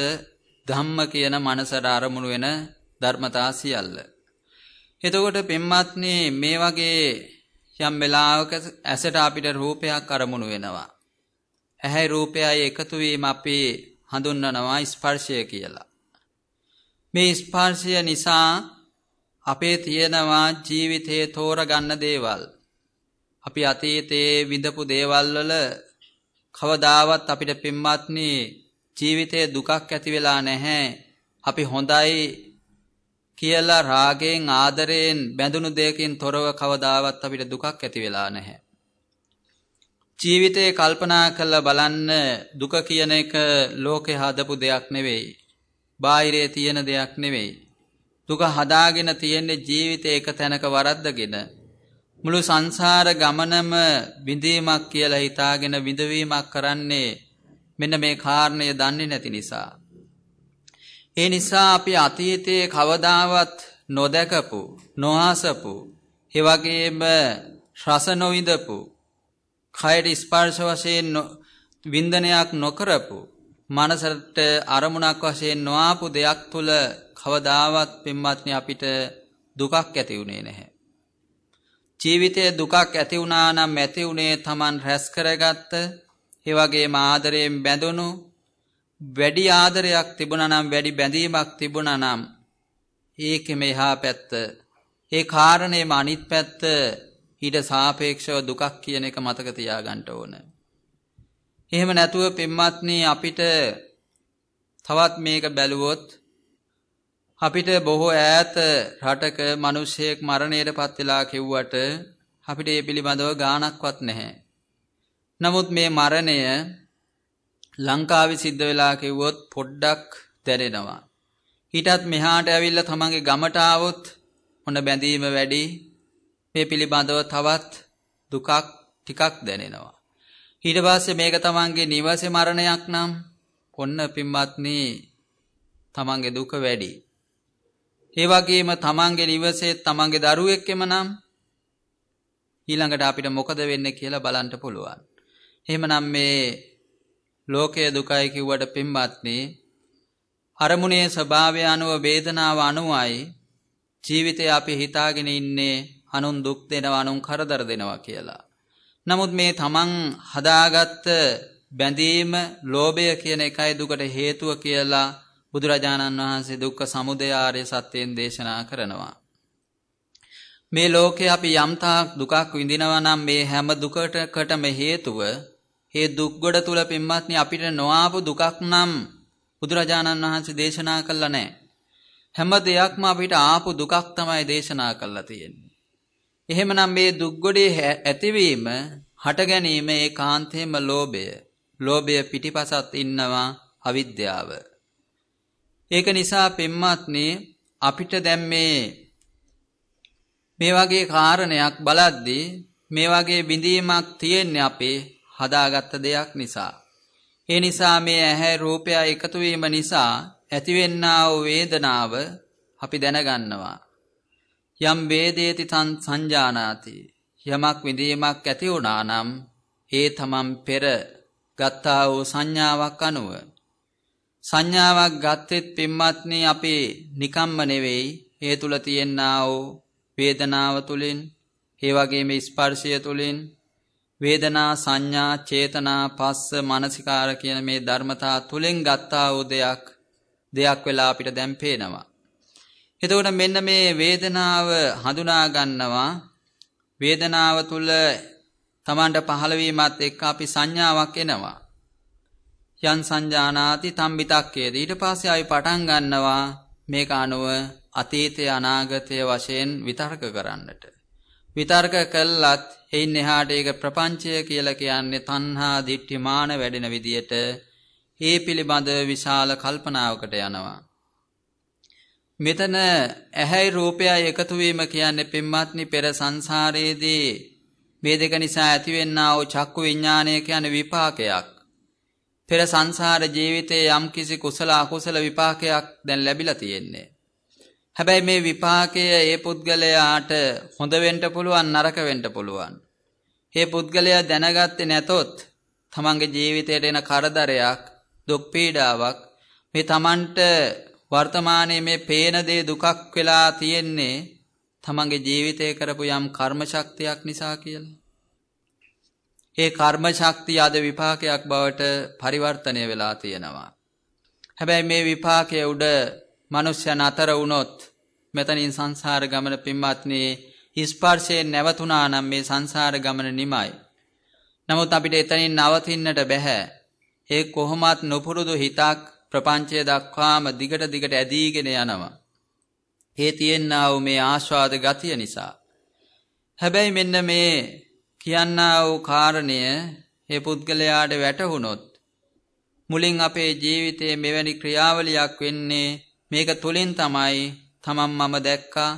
ධම්ම කියන මනසට අරමුණු වෙන ධර්මතා සියල්ල. එතකොට පෙම්මත්නි මේ වගේ යම් වෙලාවක ඇසට අපිට රූපයක් අරමුණු වෙනවා. ඇහැයි රූපයයි එකතු වීම අපි හඳුන්වනවා ස්පර්ශය කියලා. මේ ස්පර්ශය නිසා අපේ තියෙනවා ජීවිතයේ තෝරගන්න දේවල්. අපි අතීතයේ විඳපු දේවල් වල කවදාවත් අපිට පින්වත්නි ජීවිතයේ දුකක් ඇති වෙලා නැහැ. අපි හොඳයි කියලා රාගයෙන් ආදරයෙන් බැඳුණු දෙයකින් තොරව කවදාවත් අපිට දුකක් ඇති වෙලා නැහැ. ජීවිතේ කල්පනා කරලා බලන්න දුක කියන එක ලෝකේ හදපු දෙයක් නෙවෙයි. බාහිරේ තියෙන දෙයක් නෙවෙයි. දුක හදාගෙන තියෙන්නේ ජීවිතේ එක තැනක වරද්දගෙන මුළු සංසාර ගමනම විඳීමක් කියලා හිතාගෙන විඳවීමක් කරන්නේ මෙන්න මේ කාරණය දන්නේ නැති නිසා. ඒ නිසා අපි අතීතයේ කවදාවත් නොදැකපු නොහසපු එවගේම රස නොවිඳපු කයට ස්පර්ශ වශයෙන් වින්දනයක් නොකරපු මනසට අරමුණක් වශයෙන් නොආපු දෙයක් තුළ කවදාවත් පින්වත්නි අපිට දුකක් ඇති වුණේ නැහැ. ජීවිතයේ දුකක් ඇති වුණා නම් ඇති වුණේ Taman රැස් කරගත්ත ඒ වගේම ආදරයෙන් බැඳුණු වැඩි ආදරයක් තිබුණා නම් වැඩි බැඳීමක් තිබුණා නම් ඒකෙම එහා පැත්ත ඒ කාරණේම අනිත් පැත්ත ඊට සාපේක්ෂව දුකක් කියන එක මතක තියාගන්න ඕන. එහෙම නැතුව පින්වත්නි අපිට තවත් මේක බැලුවොත් අපිට බොහෝ ඈත රටක මිනිසෙක් මරණයට පත් වෙලා කිව්වට අපිට ඒ පිළිබඳව ගාණක්වත් නැහැ. නමුත් මේ මරණය ලංකාවේ සිද්ධ වෙලා කිව්වොත් පොඩ්ඩක් දැනෙනවා. ඊටත් මෙහාට ඇවිල්ලා තමන්ගේ ගමට ආවොත් මොන බැඳීම වැඩි මේ පිළිබඳව තවත් දුකක් ටිකක් දැනෙනවා. ඊට පස්සේ මේක තමන්ගේ නිවසේ මරණයක් නම් ඔන්න පින්වත්නි තමන්ගේ දුක වැඩි. ඒ වගේම තමන්ගේ නිවසේ තමන්ගේ දරුවෙක්ෙම නම් ඊළඟට අපිට මොකද වෙන්නේ කියලා බලන්න පුළුවන්. එහෙමනම් මේ ලෝකයේ දුකයි කිව්වට පින්වත්නි අරමුණේ ස්වභාවය අනුව වේදනාව අනුවයි ජීවිතය අපි හිතාගෙන ඉන්නේ අනුන් දුක් දෙනවා අනුන් කරදර දෙනවා කියලා. නමුත් මේ තමන් හදාගත්ත බැඳීම ලෝභය කියන එකයි දුකට හේතුව කියලා බුදුරජාණන් වහන්සේ දුක්ඛ සමුදය ආර්ය සත්‍යයෙන් දේශනා කරනවා. මේ ලෝකේ අපි යම්තාක් දුකක් විඳිනවා නම් මේ හැම දුකටකටම හේතුව ඒ දුක් ගොඩ තුල පින්වත්නි අපිට නොආපු දුකක් නම් බුදුරජාණන් වහන්සේ දේශනා කළා නැහැ. හැම දෙයක්ම අපිට ආපු දුකක් තමයි දේශනා කළා තියෙන්නේ. එහෙමනම් මේ දුක් ගොඩේ ඇතිවීම හට ගැනීම ඒකාන්තයෙන්ම ලෝභය. ලෝභය පිටිපසත් ඉන්නවා අවිද්‍යාව. ඒක නිසා පෙම්මත්නි අපිට දැන් මේ මේ වගේ කාරණයක් බලද්දී මේ වගේ බිඳීමක් තියෙන්නේ අපේ හදාගත්ත දෙයක් නිසා. ඒ නිසා මේ ඇහැ රූපය එකතු වීම නිසා ඇතිවෙන්නා වූ වේදනාව අපි දැනගන්නවා. යම් වේදේති තන් සංජානාති යමක් විඳීමක් ඇති වුණා නම් ඒ තමන් පෙර ගත්තා වූ සංඥාවක් අනුව සංඥාවක් ගත්තෙත් පින්වත්නි අපි නිකම්ම නෙවෙයි ඒ තුල තියෙනා වූ වේදනාව තුලින් ඒ වගේම ස්පර්ශය තුලින් වේදනා සංඥා චේතනා පස්ස මානසිකාර කියන මේ ධර්මතා තුලින් ගත්තා වූ දෙයක් දෙයක් වෙලා අපිට දැන් පේනවා. එතකොට මෙන්න මේ වේදනාව හඳුනා ගන්නවා වේදනාව තුල තමන්ට පහළවීමත් එක්ක අපි සංඥාවක් එනවා. යන් සංජානාති තම්බිතක්කේද ඊට පස්සේ ආයි පටන් ගන්නවා මේක අනුව අතීතය අනාගතය වශයෙන් විතර්ක කරන්නට. විතර්ක කළත් එයින් එහාට ඒක ප්‍රපංචය කියලා කියන්නේ තණ්හා දිට්ඨි මාන වැඩෙන විදියට ඒ පිළිබඳ විශාල කල්පනාවකට යනවා. මෙතන ඇහැයි රූපයයි එකතු වීම කියන්නේ පින්වත්නි පෙර සංසාරයේදී මේ දෙක නිසා ඇතිවෙන්නා වූ චක්කු විඥානය කියන්නේ විපාකයක්. පෙර සංසාර ජීවිතයේ යම් කිසි කුසල අකුසල විපාකයක් දැන් ලැබිලා තියෙන්නේ. හැබැයි මේ විපාකය ඒ පුද්ගලයාට හොඳ වෙන්න පුළුවන් නරක වෙන්න පුළුවන්. මේ පුද්ගලයා දැනගත්තේ නැතොත් තමන්ගේ ජීවිතයට එන කරදරයක් දුක් පීඩාවක් මේ තමන්ට වර්තමානයේ මේ පේන දේ දුකක් වෙලා තියෙන්නේ තමන්ගේ ජීවිතය කරපු යම් කර්ම ශක්තියක් නිසා කියලා. ඒ කර්ම ශක්තිය අද විපාකයක් බවට පරිවර්තනය වෙලා තියෙනවා. හැබැයි මේ විපාකයේ උඩ මනුෂ්‍යයන් අතර වුණොත් මෙතනින් සංසාර ගමන පින්වත්නි ස්පර්ශයෙන් නැවතුණා නම් මේ සංසාර ගමන නිමයි. නමුත් අපිට එතනින් නවතින්නට බෑ. ඒ කොහොමත් නොපුරුදු හිතක් ප්‍රපංචය දක්වාම දිගට දිගට ඇදීගෙන යනවා. ඒ තියෙන්නා වූ මේ ආස්වාද ගතිය නිසා. හැබැයි මෙන්න මේ කියන්නා වූ කාරණය ඒ පුද්ගලයාට වැටහුණොත් මුලින් අපේ ජීවිතයේ මෙවැනි ක්‍රියාවලියක් වෙන්නේ මේක තුලින් තමයි තමන් මම දැක්කා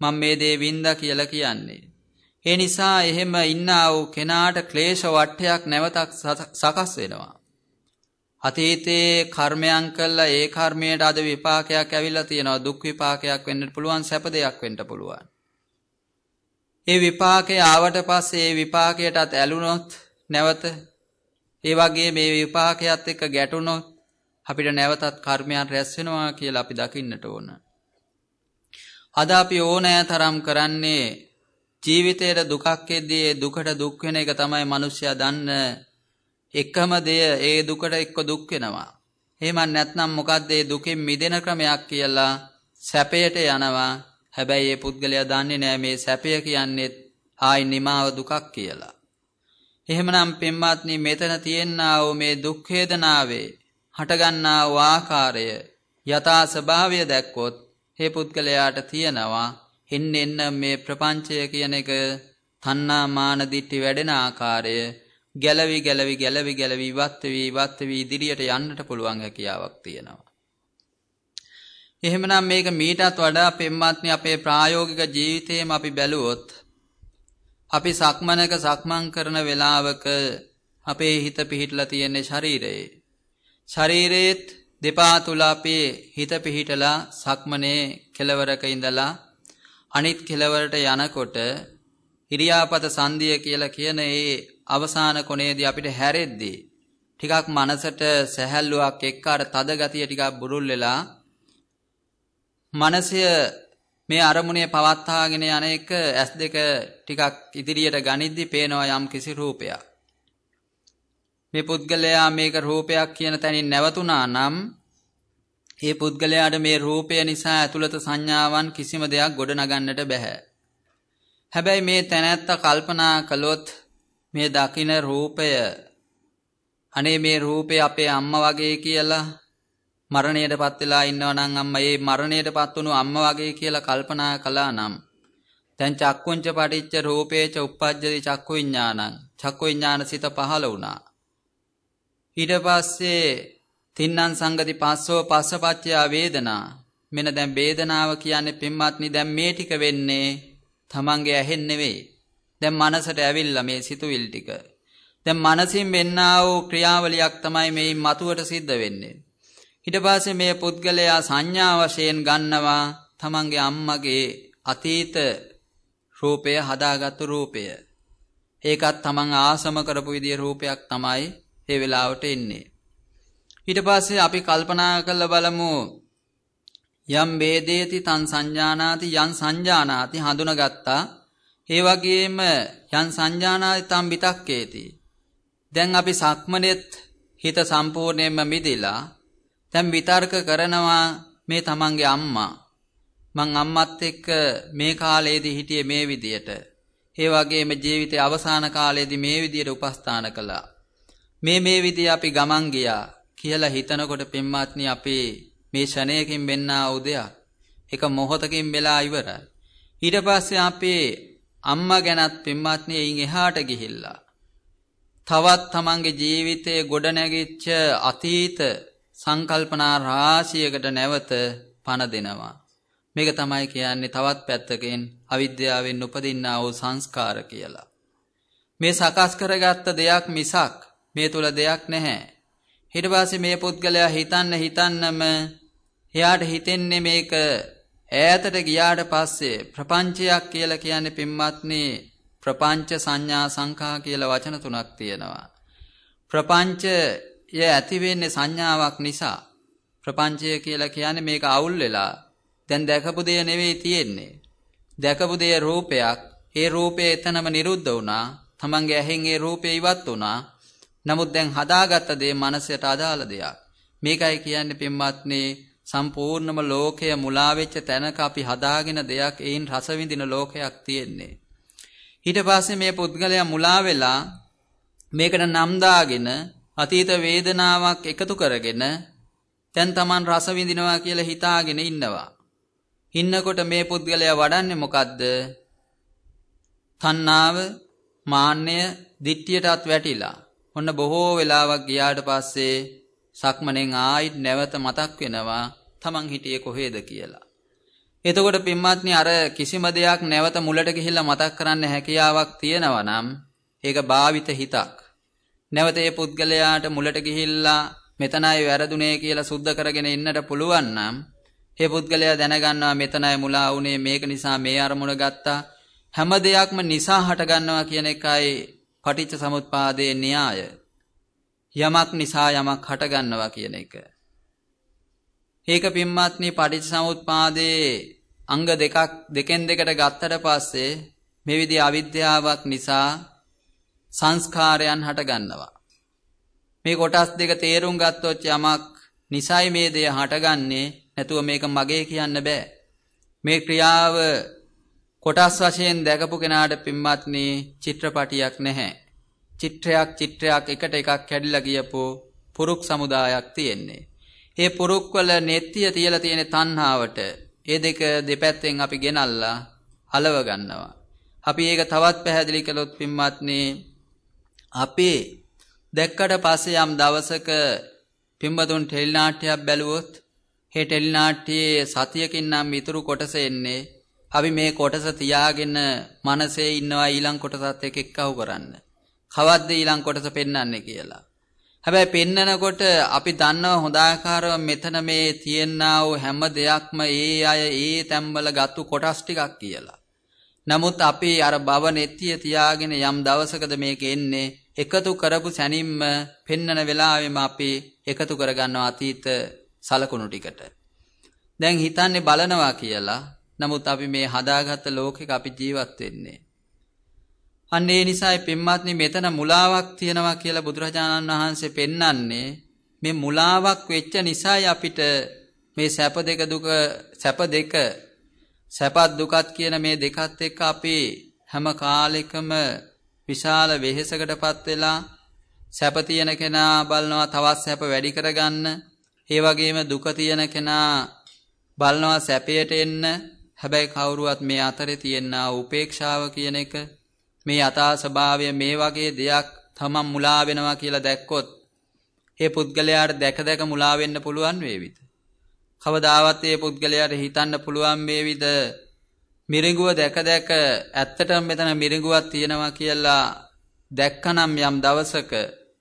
මම මේ දේ වින්දා කියලා කියන්නේ. ඒ නිසා එහෙම ඉන්නා වූ කෙනාට ක්ලේශ වට්ටයක් නැවතක් සකස් වෙනවා. අතීතයේ කර්මයන් කළා ඒ කර්මයට අද විපාකයක් ඇවිල්ලා තියෙනවා දුක් විපාකයක් වෙන්න පුළුවන් සැප දෙයක් වෙන්න පුළුවන්. ඒ විපාකේ ආවට පස්සේ ඒ විපාකයටත් ඇලුනොත් නැවත ඒ වගේ මේ විපාකයක් එක්ක ගැටුනොත් අපිට නැවතත් කර්මයන් රැස් වෙනවා කියලා අපි දකින්නට ඕන. අද අපි ඕනෑ තරම් කරන්නේ ජීවිතේට දුකක් එද්දී දුකට දුක් වෙන එක තමයි මිනිස්සයා දන්න එකම දෙය ඒ දුකට එක්ක දුක් වෙනවා. එහෙම නැත්නම් මොකද්ද ඒ දුකෙන් මිදෙන ක්‍රමයක් කියලා සැපයට යනවා. හැබැයි ඒ පුද්ගලයා දන්නේ නෑ මේ සැපය කියන්නේ ආයි නිමාව දුකක් කියලා. එහෙමනම් පින්වත්නි මෙතන තියෙනා වූ මේ දුක් වේදනාවේ හටගන්නා වූ ආකාරය යථා ස්වභාවය දැක්කොත් මේ පුද්ගලයාට තියෙනවා එන්න එන්න මේ ප්‍රපංචය කියන එක තණ්හා මාන දිට්ටි වැඩෙන ආකාරය ගැලවි ගැලවි ගැලවි ගැලවි ඉවත් වෙවි ඉවත් වෙවි ඉදිරියට යන්නට පුළුවන් හැකියාවක් තියෙනවා. එහෙමනම් මේක මීටත් වඩා පෙම්වත්නි අපේ ප්‍රායෝගික ජීවිතේම අපි බැලුවොත් අපි සක්මනක සක්මන් කරන වෙලාවක අපේ හිත පිහිටලා තියෙන්නේ ශරීරයේ. ශරීරයේත් දෙපා තුල අපේ හිත පිහිටලා සක්මනේ කෙලවරක ඉඳලා අනිත් කෙලවරට යනකොට ඉරියාපත සංදිය කියලා කියන ඒ අවසාන කොනේදී අපිට හැරෙද්දී ටිකක් මනසට සැහැල්ලුවක් එක්ක අර තද ගතිය ටිකක් බුරුල් වෙලා මනසය මේ අරමුණේ පවත්වාගෙන යන එක S2 ටිකක් ඉදිරියට ගනිද්දි පේනවා යම් කිසි රූපයක්. මේ පුද්ගලයා මේක රූපයක් කියන තැනින් නැවතුණා නම් ඒ පුද්ගලයාට මේ රූපය නිසා ඇතුළත සංඥාවන් කිසිම දෙයක් ගොඩනගන්නට බෑ. හැබැයි මේ තැනැත්ත කල්පනා කළොත් මේ දකින රූපය අනේ මේ රූපය අපේ අම්මා වගේ කියලා මරණයටපත් වෙලා ඉන්නවා නම් අම්මා ඒ මරණයටපත් වුණු අම්මා වගේ කියලා කල්පනා කළා නම් දැන් චක්කුංච පටිච්ච රූපේච uppajjati චක්කු විඥානං. චක්කු විඥාන සිත පහළ වුණා. ඊට පස්සේ තින්නං සංගති පස්සෝ පස්සපච්චයා වේදනා. මෙන්න දැන් වේදනාව කියන්නේ පින්වත්නි දැන් මේ ටික වෙන්නේ තමන්ගේ ඇහෙන් නෙවෙයි දැන් මනසට ඇවිල්ලා මේ සිතුවිලි ටික දැන් මනසින් වෙන්නා වූ ක්‍රියාවලියක් තමයි මේ මතුවට සිද්ධ වෙන්නේ ඊට පස්සේ මේ පුද්ගලයා සංඥා වශයෙන් ගන්නවා තමන්ගේ අම්මගේ අතීත රූපය හදාගත්තු රූපය. ඒකත් තමන් ආසම කරපු විදිය රූපයක් තමයි ඒ වෙලාවට එන්නේ. ඊට පස්සේ අපි කල්පනා කරලා බලමු යම් වේදේති තන් සංජානාති යන් සංජානාති හඳුනගත්තා. ඒ වගේම යන් සංජානාති තම් විතක්කේති. දැන් අපි සක්මනෙත් හිත සම්පූර්ණයෙන්ම මිදිලා දැන් විතර්ක කරනවා මේ තමන්ගේ අම්මා මං අම්මත් එක්ක මේ කාලයේදී හිටියේ මේ විදියට. ඒ වගේම ජීවිතයේ අවසාන කාලයේදී මේ විදියට උපස්ථාන කළා. මේ මේ විදිය අපි ගමන් ගියා කියලා හිතනකොට පින්වත්නි අපි මේ ෂණයකින් වෙන්නා උදයක් එක මොහොතකින් වෙලා ඉවරයි. ඊට පස්සේ අපේ අම්මා ගැනත් පින්වත්නි එයින් එහාට ගිහිල්ලා තවත් තමන්ගේ ජීවිතයේ ගොඩනැගිච්ච අතීත සංකල්පනා රාශියකට නැවත පණ දෙනවා. මේක තමයි කියන්නේ තවත් පැත්තකින් අවිද්‍යාවෙන් උපදින්නා වූ සංස්කාර කියලා. මේ සකස් කරගත්ත දෙයක් මිසක් මේ තුල දෙයක් නැහැ. ඊට පස්සේ මේ පුද්ගලයා හිතන්න හිතන්නම එයාට හිතෙන්නේ මේක ඈතට ගියාට පස්සේ ප්‍රපංචයක් කියලා කියන්නේ පින්වත්නි ප්‍රපංච සංඥා සංඛා කියලා වචන තුනක් තියෙනවා. ප්‍රපංචය ඇති වෙන්නේ සංඥාවක් නිසා. ප්‍රපංචය කියලා කියන්නේ මේක අවුල් වෙලා දැන් දැකපු දෙය නෙවෙයි තියෙන්නේ. දැකපු දෙය රූපයක්. ඒ රූපය එතනම නිරුද්ධ වුණා. තමන්ගේ ඇහෙන් ඒ රූපය ඉවත් වුණා. නමුත් දැන් හදාගත්ත දේ මනසට අදාළ දෙයක්. මේකයි කියන්නේ පින්වත්නි සම්පූර්ණම ලෝකය මුලා වෙච්ච තැනක අපි හදාගෙන දෙයක් ඒන් රස විඳින ලෝකයක් තියෙන්නේ. ඊට පස්සේ මේ පුද්ගලයා මුලා වෙලා මේකට නම් දාගෙන අතීත වේදනාවක් එකතු කරගෙන දැන් Taman රස විඳිනවා කියලා හිතාගෙන ඉන්නවා. ඉන්නකොට මේ පුද්ගලයා වඩන්නේ මොකද්ද? තණ්හාව, මාන්නය, දිට්ඨියටත් වැටිලා. ඔන්න බොහෝ වෙලාවක් ගියාට පස්සේ සක්මණෙන් ආයිත් නැවත මතක් වෙනවා තමන් හිටියේ කොහෙද කියලා. එතකොට පින්වත්නි අර කිසිම දෙයක් නැවත මුලට ගිහිල්ලා මතක් කරන්න හැකියාවක් තියෙනවා නම් ඒක භාවිත හිතක්. නැවත ඒ පුද්ගලයාට මුලට ගිහිල්ලා මෙතනයි වැරදුනේ කියලා සුද්ධ කරගෙන ඉන්නට පුළුවන් නම් ඒ පුද්ගලයා දැනගන්නවා මෙතනයි මුලා වුනේ මේක නිසා මේ අරමුණ ගත්තා හැම දෙයක්ම නිසා හටගන්නවා කියන එකයි පටිච්ච සමුප්පාදයේ න්‍යාය යමක් නිසා යමක් හටගන්නවා කියන එක ඒක පින්වත්නි පටිච්ච සමුප්පාදයේ අංග දෙකක් දෙකෙන් දෙකට ගත්තට පස්සේ මේ විදිහ අවිද්‍යාවක් නිසා සංස්කාරයන් හටගන්නවා මේ කොටස් දෙක තේරුම් ගත්තොත් යමක් නිසයි මේ දෙය හටගන්නේ නැතුව මේක මගේ කියන්න බෑ. මේ ක්‍රියාව කොටස් වශයෙන් දැකපු කෙනාට පින්වත්නි චිත්‍රපටියක් නැහැ. චිත්‍රයක් චිත්‍රයක් එකට එකක් කැඩිලා ගියපෝ පුරුක් සමුදායක් තියෙන්නේ. ඒ පුරුක් වල නෙත්තිය තියලා තියෙන තණ්හාවට ඒ දෙක දෙපැත්තෙන් අපි ගෙනල්ලා අලව ගන්නවා. අපි ඒක තවත් පැහැදිලි කළොත් පින්වත්නි අපි දැක්කට පස්සේ යම් දවසක පින්වතුන් ටෙලි නාට්‍යයක් බැලුවොත් මේ ටෙලිනාට්‍යයේ සතියකින් නම් ඉතුරු කොටස එන්නේ අපි මේ කොටස තියාගෙන මනසේ ඉන්නවා ඊළඟ කොටසත් එක්ක එක්කව කරන්න. කවද්ද ඊළඟ කොටස පෙන්වන්නේ කියලා. හැබැයි පෙන්නකොට අපි දන්නව හොඳාකාරව මෙතන මේ තියෙනා වූ හැම දෙයක්ම ඒ අය ඒ තැම්බල ගත්තු කොටස් ටිකක් කියලා. නමුත් අපි අර බව නෙත්තිය තියාගෙන යම් දවසකද මේක එන්නේ එකතු කරපු සැනින්ම පෙන්නන වෙලාවෙම අපි එකතු කරගන්නවා අතීත සලකුණු ටිකට. දැන් හිතන්නේ බලනවා කියලා. නමුත් අපි මේ හදාගත්ත ලෝකෙක අපි ජීවත් වෙන්නේ. අන්න ඒ නිසායි පින්වත්නි මෙතන මුලාවක් තියෙනවා කියලා බුදුරජාණන් වහන්සේ පෙන්වන්නේ මේ මුලාවක් වෙච්ච නිසායි අපිට මේ සැප දෙක දුක සැප දෙක සැපත් දුකත් කියන මේ දෙකත් එක්ක අපි හැම කාලෙකම විශාල වෙහෙසකටපත් වෙලා සැප තියෙන කෙනා බලනවා තවත් සැප වැඩි කරගන්න. ඒ වගේම දුක තියෙන කෙනා බලනවා සැපයට එන්න. හැබැයි කවුරුවත් මේ අතරේ තියෙනා උපේක්ෂාව කියන එක මේ යථා ස්වභාවය මේ වගේ දෙයක් තමන් මුලා වෙනවා කියලා දැක්කොත් ඒ පුද්ගලයාට දැක දැක මුලා වෙන්න පුළුවන් වේවිද? කවදාවත් ඒ පුද්ගලයාට හිතන්න පුළුවන් වේවිද මිරිඟුව දැක දැක ඇත්තටම මෙතන මිරිඟුවක් තියෙනවා කියලා දැක්කනම් යම් දවසක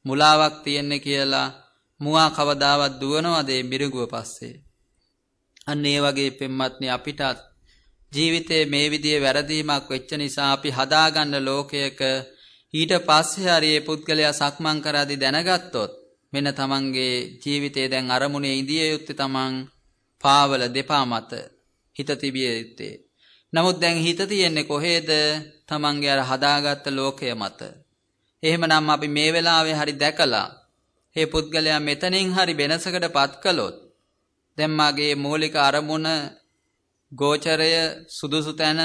මුලාවක් තියෙන්නේ කියලා මුවා කවදාවත් දුවනවද ඒ මිරිඟුව පස්සේ අන්න ඒ වගේ පෙම්වත්නි අපිටත් ජීවිතේ මේ විදිහේ වැරදීමක් වෙච්ච නිසා අපි හදාගන්න ලෝකයක ඊට පස්සේ හරි මේ පුද්ගලයා සක්මන් කරાદી දැනගත්තොත් මෙන්න තමන්ගේ ජීවිතේ දැන් අරමුණේ ඉදිය යුත්තේ තමන් පාවල දෙපා මත හිත තිබිය යුත්තේ. නමුත් දැන් හිත තියෙන්නේ කොහේද? තමන්ගේ අර හදාගත්ත ලෝකය මත. එහෙමනම් අපි මේ වෙලාවේ හරි දැකලා මේ පුද්ගලයා මෙතනින් හරි වෙනසකටපත් කළොත් දැන් මාගේ මූලික අරමුණ ගෝචරය සුදුසු තැන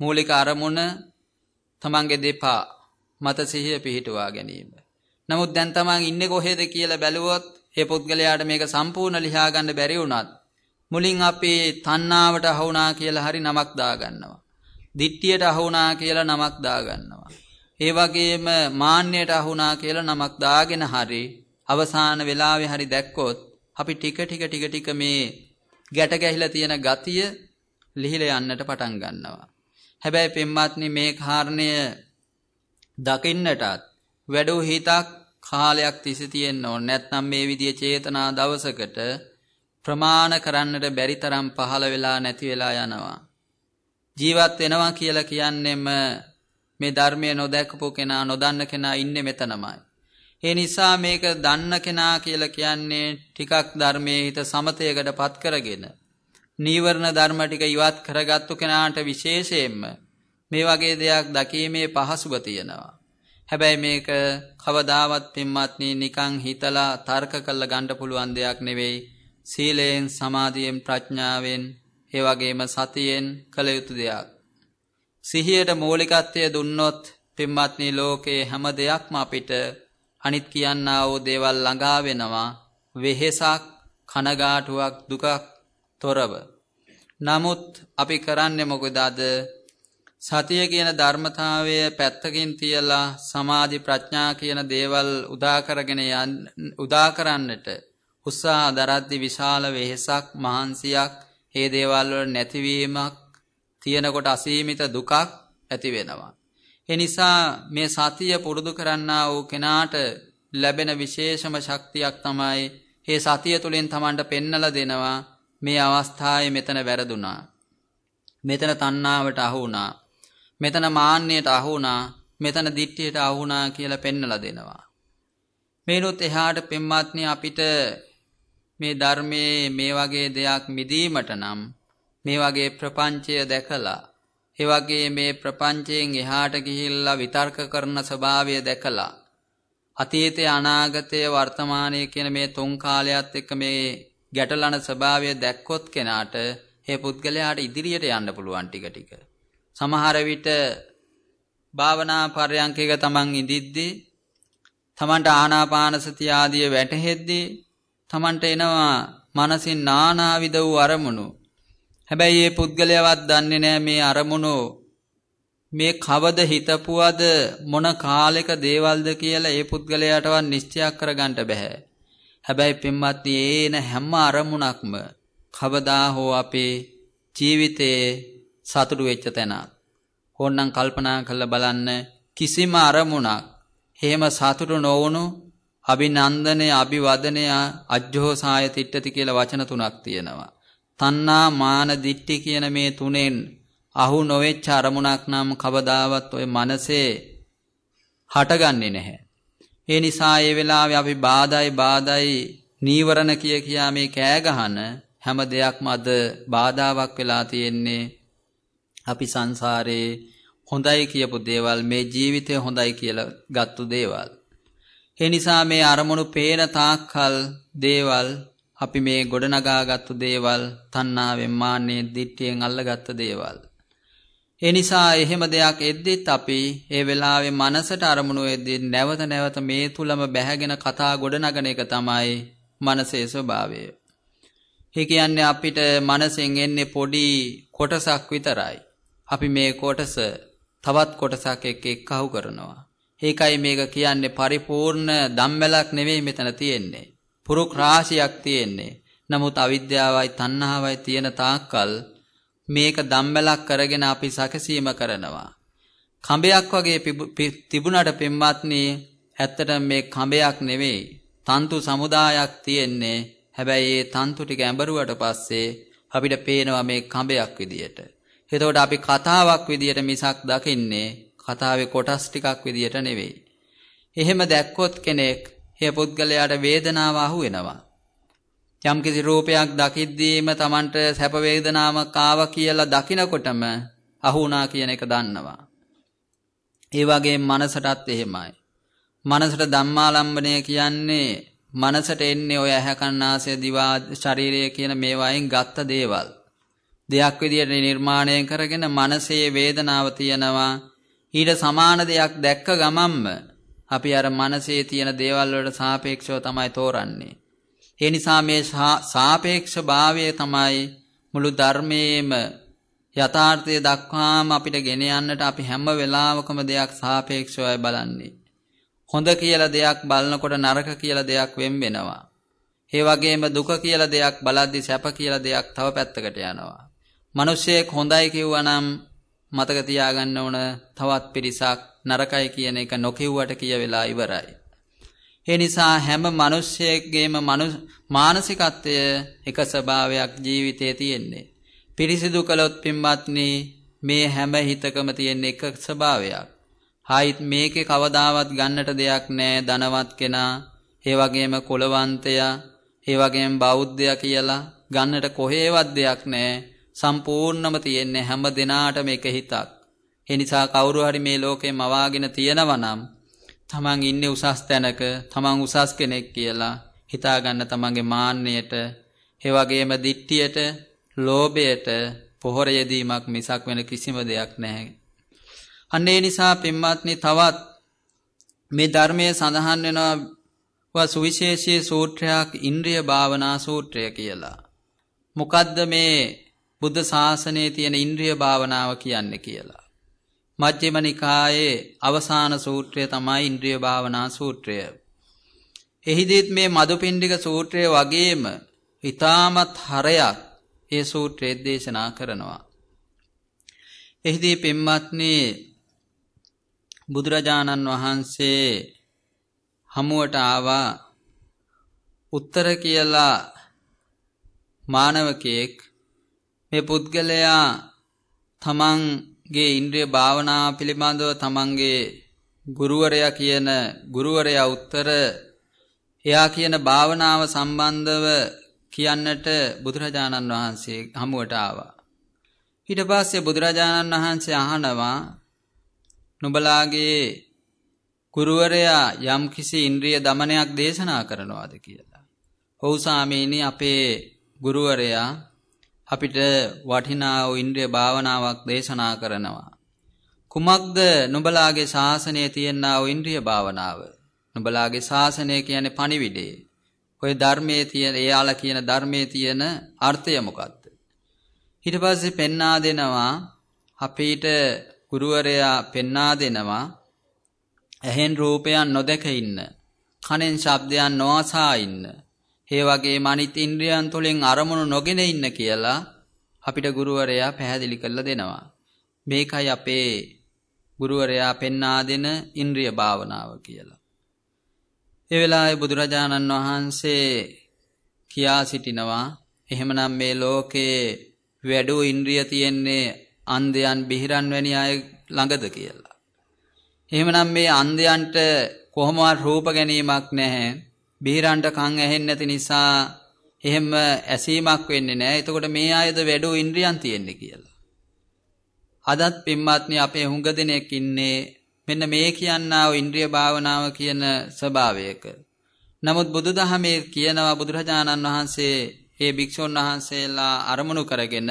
මූලික අරමුණ තමන්ගේ දෙපා මත සිහිය පිහිටුවා ගැනීම. නමුත් දැන් තමන් ඉන්නේ කොහෙද කියලා බැලුවොත් ඒ පුද්ගලයාට මේක සම්පූර්ණ ලියා ගන්න බැරි වුණත් මුලින් අපි තණ්හාවට අහුණා කියලා හරි නමක් දාගන්නවා. දිට්ඨියට අහුණා කියලා නමක් දාගන්නවා. ඒ වගේම මාන්නයට අහුණා කියලා නමක් දාගෙන හරි අවසාන වෙලාවේ හරි දැක්කොත් අපි ටික ටික ටික ටික මේ ගැට ගැහිලා තියෙන ගතිය ලිහිලා යන්නට පටන් ගන්නවා. හැබැයි පින්වත්නි මේ කාරණය දකින්නටත් වැඩෝ හිතක් කාලයක් තිස්සේ තියෙන්න ඕන. නැත්නම් මේ විදිය චේතනා දවසකට ප්‍රමාණ කරන්නට බැරි තරම් පහළ වෙලා නැති වෙලා යනවා. ජීවත් වෙනවා කියලා කියන්නෙම මේ ධර්මය නොදැකපු කෙනා නොදන්න කෙනා ඉන්නේ මෙතනමයි. ඒ නිසා මේක දන්න කෙනා කියලා කියන්නේ ටිකක් ධර්මයේ හිත සමතයකට පත් කරගෙන නීවරණ ධර්ම ටික ඉවත් කරගත්තු කෙනාට විශේෂයෙන්ම මේ වගේ දෙයක් දකීමේ පහසුව තියෙනවා. හැබැයි මේක කවදාවත් පින්වත්නි නිකං හිතලා තර්ක කරලා ගන්න පුළුවන් දෙයක් නෙවෙයි. සීලයෙන් සමාධියෙන් ප්‍රඥාවෙන් ඒ වගේම සතියෙන් කළ යුතු දෙයක්. සිහියට මූලිකත්වය දුන්නොත් පින්වත්නි ලෝකේ හැම දෙයක්ම අපිට අනිත් කියන්නා වූ දේවල් ළඟා වෙනවා වෙහෙසක් කනගාටුවක් දුකක් තොරව. නමුත් අපි කරන්නේ මොකද අද සතිය කියන ධර්මතාවය පැත්තකින් තියලා සමාධි ප්‍රඥා කියන දේවල් උදා කරගෙන උදා කරන්නට උත්සාහ දරද්දි විශාල වෙහෙසක් මහන්සියක් මේ දේවල් වල නැතිවීමක් තියෙනකොට අසීමිත දුකක් ඇති වෙනවා. ඒ නිසා මේ සතිය පුරුදු කරන්නා වූ කෙනාට ලැබෙන විශේෂම ශක්තියක් තමයි මේ සතිය තුලින් Tamanට පෙන්නලා දෙනවා මේ අවස්ථාවේ මෙතන වැරදුනා. මෙතන තණ්හාවට අහු වුණා. මෙතන මාන්නයට අහු වුණා. මෙතන දිට්ඨියට අහු වුණා කියලා පෙන්නලා දෙනවා. මේනොත් එහාට පෙම්වත්නි අපිට මේ ධර්මයේ මේ වගේ දෙයක් මිදීමට නම් මේ වගේ ප්‍රපංචය දැකලා ඒ වගේ මේ ප්‍රපංචයෙන් එහාට ගිහිල්ලා විතර්ක කරන ස්වභාවය දැකලා අතීතය අනාගතය වර්තමානය කියන මේ තුන් කාලයත් එක්ක මේ ගැටලන ස්වභාවය දැක්කොත් කෙනාට ඒ පුද්ගලයාට ඉදිරියට යන්න පුළුවන් ටික ටික. සමහර විට භාවනා පරයන්කයක තමන් ඉදිද්දී තමන්ට ආනාපාන සතිය ආදිය වැටහෙද්දී තමන්ට එනවා මනසින් නානාවිද වූ අරමුණු. හැබැයි මේ පුද්ගලයාවත් දන්නේ නැහැ මේ අරමුණු මේ කවද හිතපුවද මොන කාලෙක දේවල්ද කියලා ඒ පුද්ගලයාටවත් නිශ්චයක් කරගන්න බෑ. හැබැයි පින්වත්නි ඒන හැම අරමුණක්ම කවදා හෝ අපේ ජීවිතයේ සතුටු වෙච්ච තැනක්. ඕන්නම් කල්පනා කරලා බලන්න කිසිම අරමුණක් හේම සතුටු නොවුණු අභිනන්දනය අභිවදනය අජ්ජෝසාය තිට්ඨති කියලා වචන තුනක් තියෙනවා. තණ්හා මාන දිට්ඨි කියන මේ තුනෙන් අහු නොවෙච්ච අරමුණක් නම් කවදාවත් ඔය මනසේ හටගන්නේ නැහැ. ඒ නිසා ඒ වෙලාවේ අපි බාධායි බාධායි නීවරණ කිය කියා මේ කෑ ගහන හැම දෙයක්ම අද බාධාවක් වෙලා තියෙන්නේ අපි සංසාරේ හොඳයි කියපු දේවල් මේ ජීවිතය හොඳයි කියලා ගත්තු දේවල්. ඒ නිසා මේ අරමුණු පේන තාක්කල් දේවල් අපි මේ ගොඩනගාගත්තු දේවල් තණ්හාවෙන් මාන්නයෙන් දිට්ඨියෙන් අල්ලගත්ත දේවල්. ඒ නිසා එහෙම දෙයක් එද්දිත් අපි ඒ වෙලාවේ මනසට අරමුණු එද්දී නැවත නැවත මේ තුලම බැහැගෙන කතා ගොඩනගන එක තමයි මනසේ ස්වභාවය. ඒ කියන්නේ අපිට මනසෙන් එන්නේ පොඩි කොටසක් විතරයි. අපි මේ කොටස තවත් කොටසක් එක්ක එක්කහු කරනවා. ඒකයි මේක කියන්නේ පරිපූර්ණ ධම්මලක් නෙවෙයි මෙතන තියෙන්නේ. පුරුක් රාශියක් තියෙන්නේ. නමුත් අවිද්‍යාවයි තණ්හාවයි තියෙන තාක්කල් මේක ධම්මලක් කරගෙන අපි සැකසීම කරනවා. කඹයක් වගේ තිබුණට පින්වත්නි ඇත්තට මේ කඹයක් නෙවෙයි. තන්තු සමුදායක් තියෙන්නේ. හැබැයි ඒ තන්තු ටික ඇඹරුවට පස්සේ අපිට පේනවා මේ කඹයක් විදියට. එතකොට අපි කතාවක් විදියට මිසක් දකින්නේ කතාවේ කොටස් ටිකක් විදියට නෙවෙයි. එහෙම දැක්කොත් කෙනෙක් ඒ පුද්ගලයාට වේදනාව අහු වෙනවා. යම්කිසි රූපයක් දකිද්දීම Tamanට සැප වේදනාවක් ආවා කියලා දකිනකොටම අහු වුණා කියන එක දන්නවා. ඒ වගේම මනසටත් එහෙමයි. මනසට ධම්මාලම්බණය කියන්නේ මනසට එන්නේ ඔය ඇහැ කන් නාසය දිවා ශරීරය කියන මේවායින් ගත්ත දේවල්. දෙයක් විදියට නිර්මාණය කරගෙන මනසේ වේදනාව තියෙනවා. ඊට සමාන දෙයක් දැක්ක ගමන්ම අපි අර මනසේ තියෙන දේවල් වලට සාපේක්ෂව තමයි තෝරන්නේ. ඒ නිසා මේ සාපේක්ෂ භාවය තමයි මුළු ධර්මයේම යථාර්ථය දක්වාම අපිට ගෙන යන්නට අපි හැම වෙලාවකම දෙයක් සාපේක්ෂවයි බලන්නේ. හොඳ කියලා දෙයක් බලනකොට නරක කියලා දෙයක් වෙන් වෙනවා. ඒ වගේම දුක කියලා දෙයක් බලද්දි සැප කියලා දෙයක් තව පැත්තකට යනවා. මිනිස්සෙක් හොඳයි කිව්වනම් මතක තියාගන්න ඕන තවත් පිරිසක් නරකයි කියන එක නොකියුවට කියවෙලා ඉවරයි. ඒ නිසා හැම මිනිස්සෙකගේම මානසිකත්වය එක ස්වභාවයක් ජීවිතයේ තියෙන්නේ. පිරිසිදු කළොත් පින්වත්නි මේ හැම හිතකම තියෙන එක ස්වභාවයක්. හායිත් මේකේ කවදාවත් ගන්නට දෙයක් නෑ ධනවත් කෙනා, ඒ වගේම කුලවන්තයා, ඒ වගේම බෞද්ධයා කියලා ගන්නට කොහේවත් දෙයක් නෑ. සම්පූර්ණම තියෙන්නේ හැම දිනාටම එක හිතක්. ඒ නිසා කවුරු හරි මේ ලෝකේ මවාගෙන තියෙනවා නම් තමන් ඉන්නේ උසස් තැනක, තමන් උසස් කෙනෙක් කියලා හිතාගන්න තමන්ගේ මාන්නයට, ඒ වගේම දිට්ඨියට, ලෝභයට පොහොර යෙදීමක් මිසක් වෙන කිසිම දෙයක් නැහැ. අන්න ඒ නිසා පින්වත්නි තවත් මේ ධර්මයේ සඳහන් වෙනවා සුවිශේෂී සූත්‍රයක් ඉන්ද්‍රිය භාවනා සූත්‍රය කියලා. මොකද්ද මේ බුද්ධ ශාසනයේ තියෙන ඉන්ද්‍රිය භාවනාව කියන්නේ කියලා. මජ්ක්‍ධිම නිකායේ අවසාන සූත්‍රය තමයි ඉන්ද්‍රිය භාවනා සූත්‍රය. එහිදීත් මේ මදුපිණ්ඩික සූත්‍රය වගේම ඊටමත් හරයක් ඒ සූත්‍රයේ දේශනා කරනවා. එහිදී පින්වත්නි බුදුරජාණන් වහන්සේ හමුවට ආවා උත්තර කියලා මානවකයෙක් මේ පුද්ගලයා තමන්ගේ ඉන්ද්‍රිය භාවනා පිළිබඳව තමන්ගේ ගුරුවරයා කියන ගුරුවරයා උත්තර එයා කියන භාවනාව සම්බන්ධව කියන්නට බුදුරජාණන් වහන්සේ හමුවට ආවා. ඊට පස්සේ බුදුරජාණන් වහන්සේ අහනවා නුඹලාගේ ගුරුවරයා යම්කිසි ඉන්ද්‍රිය দমনයක් දේශනා කරනවාද කියලා. "ඔව් ස්වාමීනි අපේ ගුරුවරයා අපිට වටිනා වූ ඉන්ද්‍රිය භාවනාවක් දේශනා කරනවා. කුමක්ද නුඹලාගේ ශාසනයේ තියෙනා වූ ඉන්ද්‍රිය භාවනාව? නුඹලාගේ ශාසනය කියන්නේ පණිවිඩේ. ඔය ධර්මයේ තියෙන එයාලා කියන ධර්මයේ තියෙන අර්ථය මොකක්ද? ඊට පස්සේ පෙන්වා දෙනවා අපිට ගුරුවරයා පෙන්වා දෙනවා ඇහෙන් රූපයන් නොදක ඉන්න. කනෙන් ශබ්දයන් නොඅසා ඉන්න. ඒ වගේම අනිත් ඉන්ද්‍රියන් තුලින් අරමුණු නොගෙන ඉන්න කියලා අපිට ගුරුවරයා පැහැදිලි කරලා දෙනවා. මේකයි අපේ ගුරුවරයා පෙන්වා දෙන ඉන්ද්‍රිය භාවනාව කියලා. ඒ වෙලාවේ බුදුරජාණන් වහන්සේ කියා සිටිනවා එහෙමනම් මේ ලෝකේ වැඩෝ ඉන්ද්‍රිය තියෙන්නේ අන්ධයන් බිහිරන් වැනි අය ළඟද කියලා. එහෙමනම් මේ අන්ධයන්ට කොහොමවත් රූප ගැනීමක් නැහැ. බිහිරන්ට කන් ඇහෙන්නේ නැති නිසා එහෙම ඇසීමක් වෙන්නේ නැහැ. එතකොට මේ අයද වැඩෝ ඉන්ද්‍රියන් තියෙන්නේ කියලා. අදත් පින්වත්නි අපේ හුඟ දෙනෙක් ඉන්නේ මෙන්න මේ කියන්නා වූ ඉන්ද්‍රිය භාවනාව කියන ස්වභාවයක. නමුත් බුදුදහමේ කියනවා බුදුරජාණන් වහන්සේ ඒ භික්ෂුන් වහන්සේලා අරමුණු කරගෙන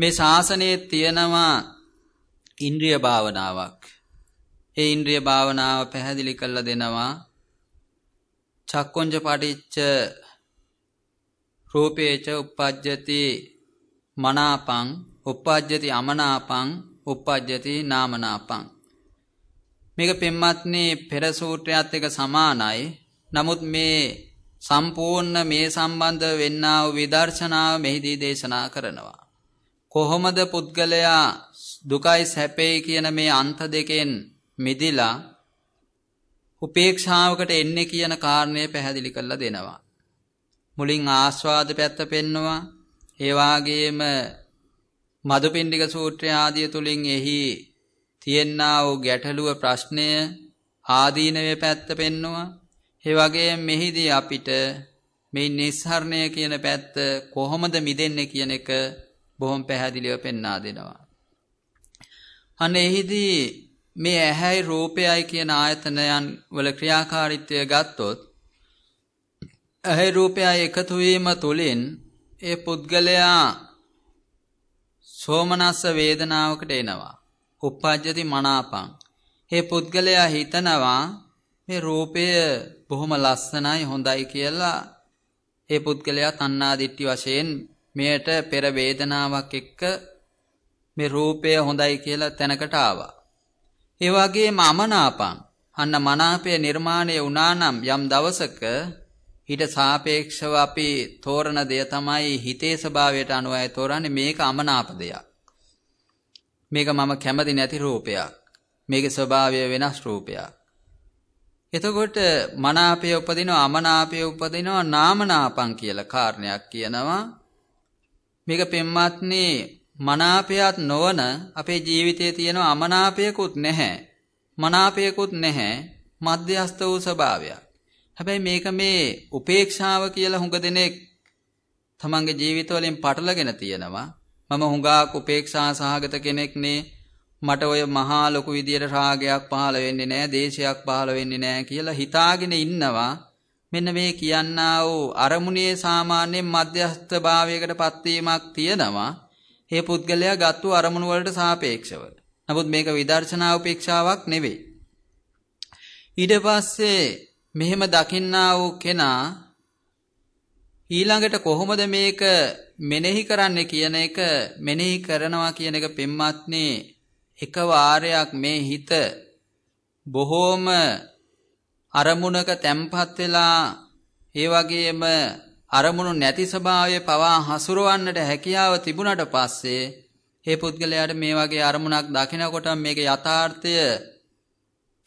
මේ ශාසනයේ තියෙනවා ඉන්ද්‍රිය භාවනාවක්. ඒ ඉන්ද්‍රිය භාවනාව පැහැදිලි කරලා දෙනවා. චක්කොංජ පටිච්ච රූපේච uppajjati මනාපං uppajjati අමනාපං uppajjati නාමනාපං මේක පෙම්මත්නි පෙර සූත්‍රයත් එක්ක සමානයි. නමුත් මේ සම්පූර්ණ මේ සම්බන්ධ වෙන්නා වූ විදර්ශනාව මෙහිදී දේශනා කරනවා. කොහොමද පුද්ගලයා දුකයි සැපේ කියන මේ අන්ත දෙකෙන් මිදිලා උපේක්ෂාවකට එන්නේ කියන කාරණය පැහැදිලි කරලා දෙනවා. මුලින් ආස්වාද පැත්ත පෙන්නවා. ඒ වාගේම මදුපිණ්ඩික සූත්‍රය ආදිය තුලින් එහි තියෙනා වූ ගැටලුව ප්‍රශ්නය ආදීනවේ පැත්ත පෙන්නවා. ඒ වගේ මෙහිදී අපිට මේ නිස්සරණය කියන පැත්ත කොහොමද මිදෙන්නේ කියන එක බොහොම පැහැදිලිව පෙන්වා දෙනවා. අන්න එහිදී මේ ඇහැයි රූපයයි කියන ආයතනයන් වල ක්‍රියාකාරීත්වය ගත්තොත් ඇහැයි රූපයයි එකතු වීම තුලින් ඒ පුද්ගලයා සෝමනස්ස වේදනාවකට එනවා. උප්පජ්ජති මනාපං. ඒ පුද්ගලයා හිතනවා මේ රූපය බොහොම ලස්සනයි හොඳයි කියලා ඒ පුද්ගලයා තණ්හා දිට්ඨි වශයෙන් මෙයට පෙර වේදනාවක් එක්ක මේ රූපය හොඳයි කියලා තැනකට ආවා. ඒ වගේම අමනාපං අන්න මනාපය නිර්මාණය වුණා නම් යම් දවසක ඊට සාපේක්ෂව අපි තෝරන දෙය තමයි හිතේ ස්වභාවයට අනුවයි තෝරන්නේ මේක අමනාප දෙයක්. මේක මම කැමති නැති රූපයක්. මේකේ ස්වභාවය වෙනස් රූපයක්. එතකොට මනාපය උපදිනවා අමනාපය උපදිනවා නාමනාපං කියලා කාරණයක් කියනවා. මේක පෙම්මත්නි මනාපයත් නොවන අපේ ජීවිතයේ තියෙන අමනාපයකුත් නැහැ. මනාපයකුත් නැහැ. මධ්‍යස්ත වූ ස්වභාවයක්. හැබැයි මේක මේ උපේක්ෂාව කියලා හුඟ දෙනෙක් තමන්ගේ ජීවිතවලින් පටලගෙන තියෙනවා. මම හුඟක් උපේක්ෂා සහගත කෙනෙක්නේ. මට ඔය මහා ලොකු විදියට රාගයක් පහළ වෙන්නේ නැහැ, දේශයක් පහළ වෙන්නේ නැහැ කියලා හිතාගෙන ඉන්නවා. මෙන්න මේ කියන්නා වූ අරමුණේ සාමාන්‍ය මධ්‍යස්ථ භාවයකට පත්වීමක් තියෙනවා. ඒ පුද්ගලයා ගත්තු අරමුණු වලට සාපේක්ෂව. නමුත් මේක විදර්ශනා උපේක්ෂාවක් නෙවෙයි. ඊට පස්සේ මෙහෙම දකින්නා වූ කෙනා ඊළඟට කොහොමද මේක මෙනෙහි කරන්නේ කියන එක මෙනෙහි කරනවා කියන එක පෙම්මත්නි එක වාරයක් මේ හිත බොහෝම අරමුණක තැම්පත් වෙලා ඒ වගේම අරමුණු නැති ස්වභාවය පවා හසුරවන්නට හැකියාව තිබුණට පස්සේ මේ පුද්ගලයාට මේ වගේ අරමුණක් දකිනකොට මේක යථාර්ථය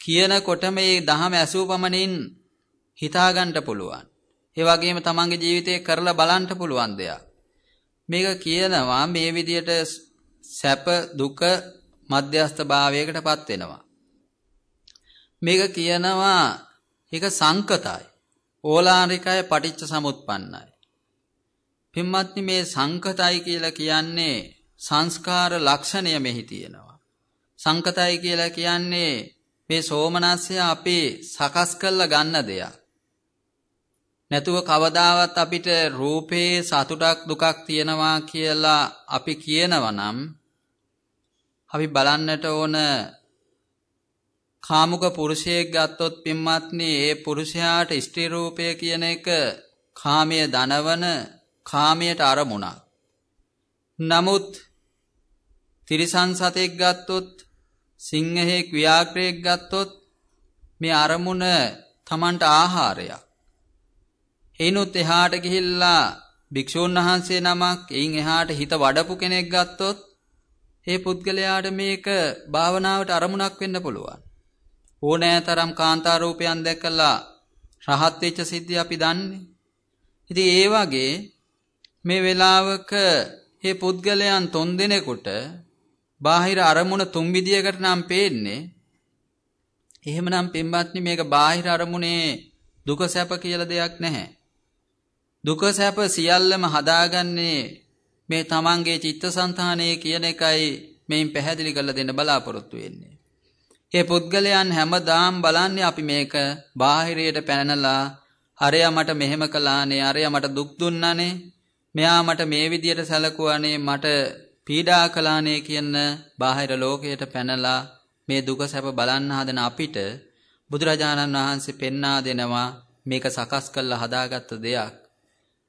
කියනකොට මේ දහම ඇසූ පමණින් හිතාගන්න පුළුවන්. ඒ වගේම තමන්ගේ ජීවිතේ කරලා බලන්න පුළුවන් දෙයක්. මේක කියනවා මේ විදියට සැප දුක මධ්‍යස්ථ භාවයකටපත් වෙනවා. මේක කියනවා ඒක සංකතයි. ඕලාරිකය පටිච්ච සමුප්පන්නයි. පින්වත්නි මේ සංකතයි කියලා කියන්නේ සංස්කාර ලක්ෂණය මෙහි තියෙනවා. සංකතයි කියලා කියන්නේ මේ සෝමනස්සය අපි සකස් කරලා ගන්න දෙයක්. නැතුව කවදාවත් අපිට රූපේ සතුටක් දුකක් තියෙනවා කියලා අපි කියනවා නම් අපි බලන්නට ඕන කාමුක පුරුෂයෙක් ගත්තොත් පින්වත්නි ඒ පුරුෂයාට ස්ත්‍රී රූපය කියන එක කාමයේ දනවන කාමයට අරමුණක්. නමුත් තිරිසන් සතෙක් ගත්තොත් සිංහෙක් ව්‍යාග්‍රයෙක් ගත්තොත් මේ අරමුණ Tamanට ආහාරයක්. එයිනුත් එහාට ගිහිල්ලා භික්ෂූන් වහන්සේ නමක් එයින් එහාට හිත වඩපු කෙනෙක් ගත්තොත් ඒ පුද්ගලයාට මේක භාවනාවට අරමුණක් වෙන්න පුළුවන්. ඕනෑ තරම් කාන්තා රූපයන් දැකලා රහත් වෙච්ච සිද්ධිය අපි දන්නේ. ඉතින් ඒ වගේ මේ වෙලාවක මේ පුද්ගලයන් තුන් දෙනෙකුට බාහිර අරමුණ තුන් විදියකට නම් පේන්නේ. එහෙමනම් පින්වත්නි මේක බාහිර අරමුණේ දුක සැප කියලා දෙයක් නැහැ. දුක සැප සියල්ලම හදාගන්නේ මේ තමන්ගේ චිත්තසංතානයේ කියන එකයි මෙයින් පැහැදිලි කරලා දෙන්න බලාපොරොත්තු වෙන්නේ. ඒ පුද්ගලයන් හැමදාම් බලන්නේ අපි මේක බාහිරයට පැනනලා අරයා මට මෙහෙම කළානේ අරයා මට දුක් දුන්නානේ මෙයා මට මේ විදියට සැලකුවානේ මට පීඩා කළානේ කියන බාහිර ලෝකයට පැනලා මේ දුක සැප බලන්න හදන අපිට බුදුරජාණන් වහන්සේ පෙන්වා දෙනවා මේක සකස් කරලා හදාගත්ත දෙයක්.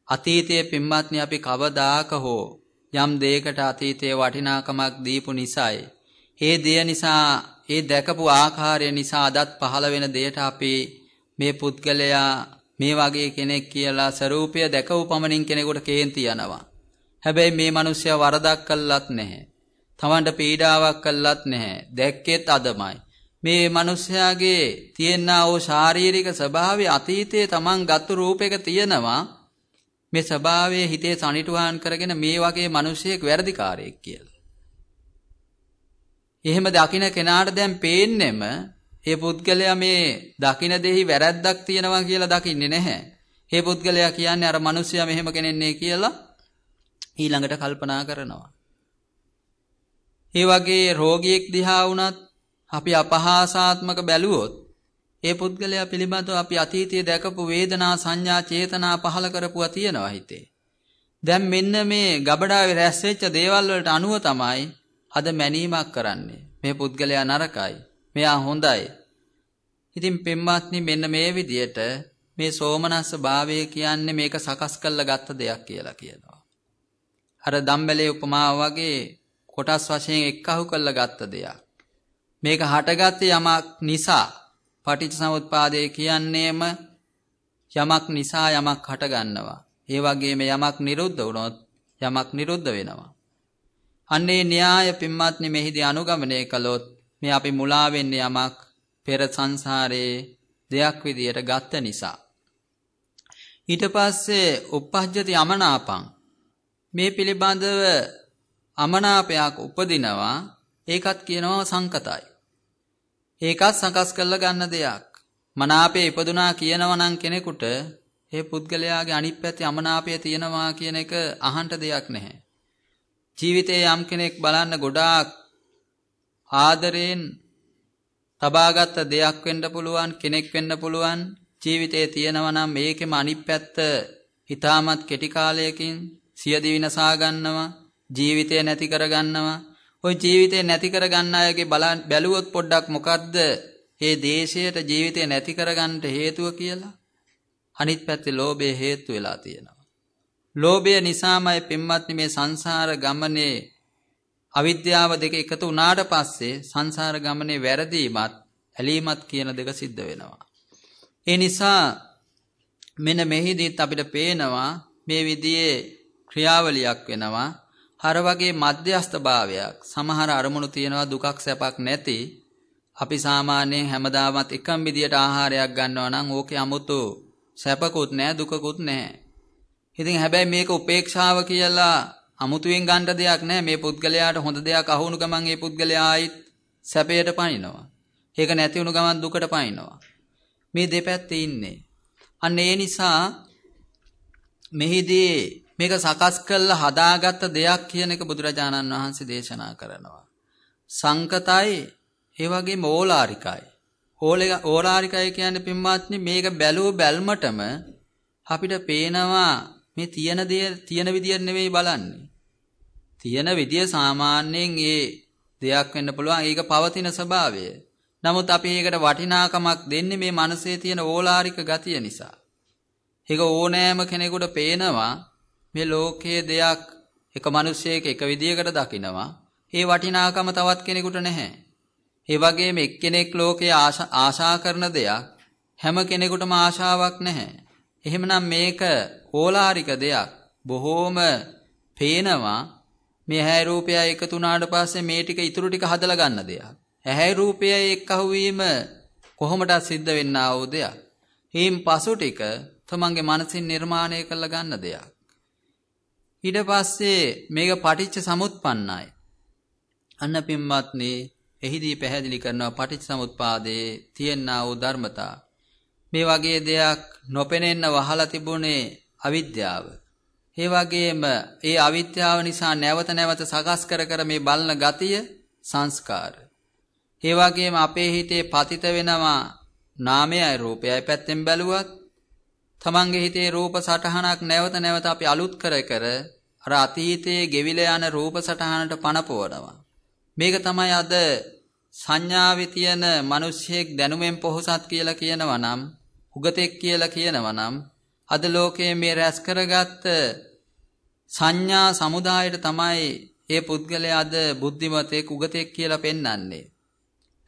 අතීතයේ පින්වත්නි අපි කවදාක හෝ යම් දෙයකට අතීතයේ වටිනාකමක් දීපු නිසායි. ඒ දෙය නිසා ඒ දැකපු ආකාරය නිසා අදත් පහළ වෙන දෙයට අපි මේ පුද්ගලයා මේ වගේ කෙනෙක් කියලා ස්වરૂපය දැකපු පමණින් කෙනෙකුට කේන්ති යනවා. හැබැයි මේ මිනිස්සයා වරදක් කළත් නැහැ. තමන්ට පීඩාවක් කළත් නැහැ. දැක්කෙත් අදමයි. මේ මිනිස්යාගේ තියෙනා වූ ශාරීරික ස්වභාවය අතීතයේ තමන් ගත්තු රූපයක තියෙනවා. මේ ස්වභාවයේ හිතේ සනිටුහන් කරගෙන මේ වගේ මිනිසෙක් වැරදිකාරයෙක් කියලා. එහෙම දකින්න කෙනාට දැන් පේන්නෙම ඒ පුද්ගලයා මේ දකින දෙහි වැරැද්දක් තියෙනවා කියලා දකින්නේ නැහැ. ඒ පුද්ගලයා කියන්නේ අර මිනිස්සයා මෙහෙම කෙනෙන්නේ කියලා ඊළඟට කල්පනා කරනවා. ඒ වගේ රෝගියෙක් දිහා වුණත් අපි අපහාසාත්මක බැලුවොත් ඒ පුද්ගලයා පිළිබඳව අපි අතීතයේ දැකපු වේදනා සංඥා චේතනා පහල කරපුවා තියෙනවා හිතේ. දැන් මෙන්න මේ ගබඩාවේ රැස් වෙච්ච දේවල් වලට අනුව තමයි අද මැනීමක් කරන්නේ. මේ පුද්ගලයා නරකයි. මෙයා හොඳයි. ඉතින් පෙම්වත්නි මෙන්න මේ විදියට මේ සෝමනස්ස භාවය කියන්නේ මේක සකස් කරලා ගත්ත දෙයක් කියලා කියනවා. අර දම්බැලේ උපමාව වගේ කොටස් වශයෙන් එක්කහු කරලා ගත්ත දෙයක්. මේක හටගත්තේ යමක් නිසා පටිච්ච සමුප්පාදය කියන්නේම යමක් නිසා යමක් හටගන්නවා. ඒ වගේම යමක් නිරුද්ධ වුණොත් යමක් නිරුද්ධ වෙනවා. අන්නේ න්‍යාය පින්වත්නි මෙහිදී අනුගමනය කළොත් මේ අපි මුලා වෙන්නේ යමක් පෙර සංසාරයේ දෙයක් විදියට ගත්ත නිසා. ඊට පස්සේ uppajjati අමනාපං මේ පිළිබඳව අමනාපයක් උපදිනවා ඒකත් කියනවා සංකතයි. ඒකත් සකස් කරලා ගන්න දෙයක්. මනාපේ ඉපදුනා කියනවා නම් කෙනෙකුට ඒ පුද්ගලයාගේ අනිත් පැත්තේ අමනාපය තියෙනවා කියන එක අහන්න දෙයක් නැහැ. ජීවිතේ යම් කෙනෙක් බලන්න ගොඩාක් ආදරයෙන් තබාගත්ත දෙයක් වෙන්න පුළුවන් කෙනෙක් වෙන්න පුළුවන්. ජීවිතේ තියෙනවා නම් මේකෙම අනිත් පැත්ත හිතාමත් කෙටි කාලයකින් සියදි විනසා ගන්නවා ජීවිතය නැති කර ගන්නවා ওই ජීවිතේ නැති කර ගන්න අයගේ බලන් බැලුවොත් පොඩ්ඩක් මොකද්ද? මේ දේශයට ජීවිතය නැති කරගන්නට හේතුව කියලා. අනිත් පැත්තේ ලෝභය හේතු වෙලා තියෙනවා. ලෝභය නිසාමයි පින්වත්නි මේ සංසාර ගමනේ අවිද්‍යාව දෙක එකතු වුණාට පස්සේ සංසාර ගමනේ වැරදීමත් ඇලීමත් කියන දෙක සිද්ධ වෙනවා. ඒ නිසා මෙන්න මෙහිදීත් අපිට පේනවා මේ විදිහේ ක්‍රියාවලියක් වෙනවා. හර වගේ මධ්‍යස්ථ භාවයක් සමහර අරමුණු තියෙනවා දුකක් සැපක් නැති අපි සාමාන්‍යයෙන් හැමදාමත් එකම විදියට ආහාරයක් ගන්නවා නම් ඕකේ 아무තු සැපකුත් නැහැ දුකකුත් නැහැ. ඉතින් හැබැයි මේක උපේක්ෂාව කියලා අමුතුවෙන් ගන්න දෙයක් නැහැ. මේ පුද්ගලයාට හොඳ දෙයක් අහුණු ගමන් ඒ පුද්ගලයා ආයිත් සැපයට පනිනවා. ඒක නැති වුණු ගමන් දුකට පනිනවා. මේ දෙපැත්තේ ඉන්නේ. අන්න ඒ නිසා මෙහිදී මේක සකස් කරලා හදාගත්ත දෙයක් කියන එක බුදුරජාණන් වහන්සේ දේශනා කරනවා. සංකතයි ඒ වගේම ඕලාරිකයි. ඕලාරිකයි කියන්නේ පින්වත්නි මේක බැලුව බැල්මටම අපිට පේනවා මේ තියෙන දේ තියෙන විදිය නෙවෙයි බලන්නේ. තියෙන විදිය සාමාන්‍යයෙන් ඒ දෙයක් වෙන්න පුළුවන් ඒක පවතින ස්වභාවය. නමුත් අපි ඒකට වටිනාකමක් දෙන්නේ මේ මනසේ තියෙන ඕලාරික ගතිය නිසා. ඒක ඕනෑම කෙනෙකුට පේනවා මේ ලෝකයේ දෙයක් එක මිනිසෙක් එක විදියකට දකිනවා. ඒ වටිනාකම තවත් කෙනෙකුට නැහැ. ඒ වගේම එක්කෙනෙක් ලෝකයේ ආශා කරන දෙයක් හැම කෙනෙකුටම ආශාවක් නැහැ. එහෙමනම් මේක ඕලාරික දෙයක්. බොහෝම පේනවා මේ ඇහැ රූපය එකතු වුණාට පස්සේ මේ ටික ඉතුරු ටික හදලා ගන්න දෙයක්. ඇහැ රූපය එක්කහුව වීම කොහොමද සිද්ධ වෙන්නා වූ දෙයක්. හීම් පසු ටික තමන්ගේ මනසින් නිර්මාණය කරලා ගන්න දෙයක්. ඊට පස්සේ මේක පටිච්ච සමුත්පන්නයි. අන්න පින්වත්නි එහිදී පැහැදිලි කරනවා පටිච්ච සමුත්පාදයේ තියෙනා වූ ධර්මතා. මේ වගේ දෙයක් නොපෙනෙන්න වහලා තිබුණේ අවිද්‍යාව. ඒ වගේම ඒ අවිද්‍යාව නිසා නැවත නැවත සකස් කර කර මේ බලන ගතිය සංස්කාර. ඒ වගේම අපේ හිතේ පතිත වෙනවා නාමයයි රූපයයි පැත්තෙන් බැලුවත් තමන්ගේ හිතේ රූප සටහනක් නැවත නැවත අපි අලුත් කර කර අර අතීතයේ ගෙවිලා යන රූප සටහනට පනපවනවා. මේක තමයි අද සංඥාවේ තියෙන මිනිස්සෙක් දැනුමෙන් පොහසත් කියලා කියනවා නම් උගතෙක් කියලා කියනවා නම් අද ලෝකයේ මේ රැස් කරගත්ත සංඥා සමුදායට තමයි ඒ පුද්ගලයා අද බුද්ධිමතෙක් උගතෙක් කියලා පෙන්වන්නේ.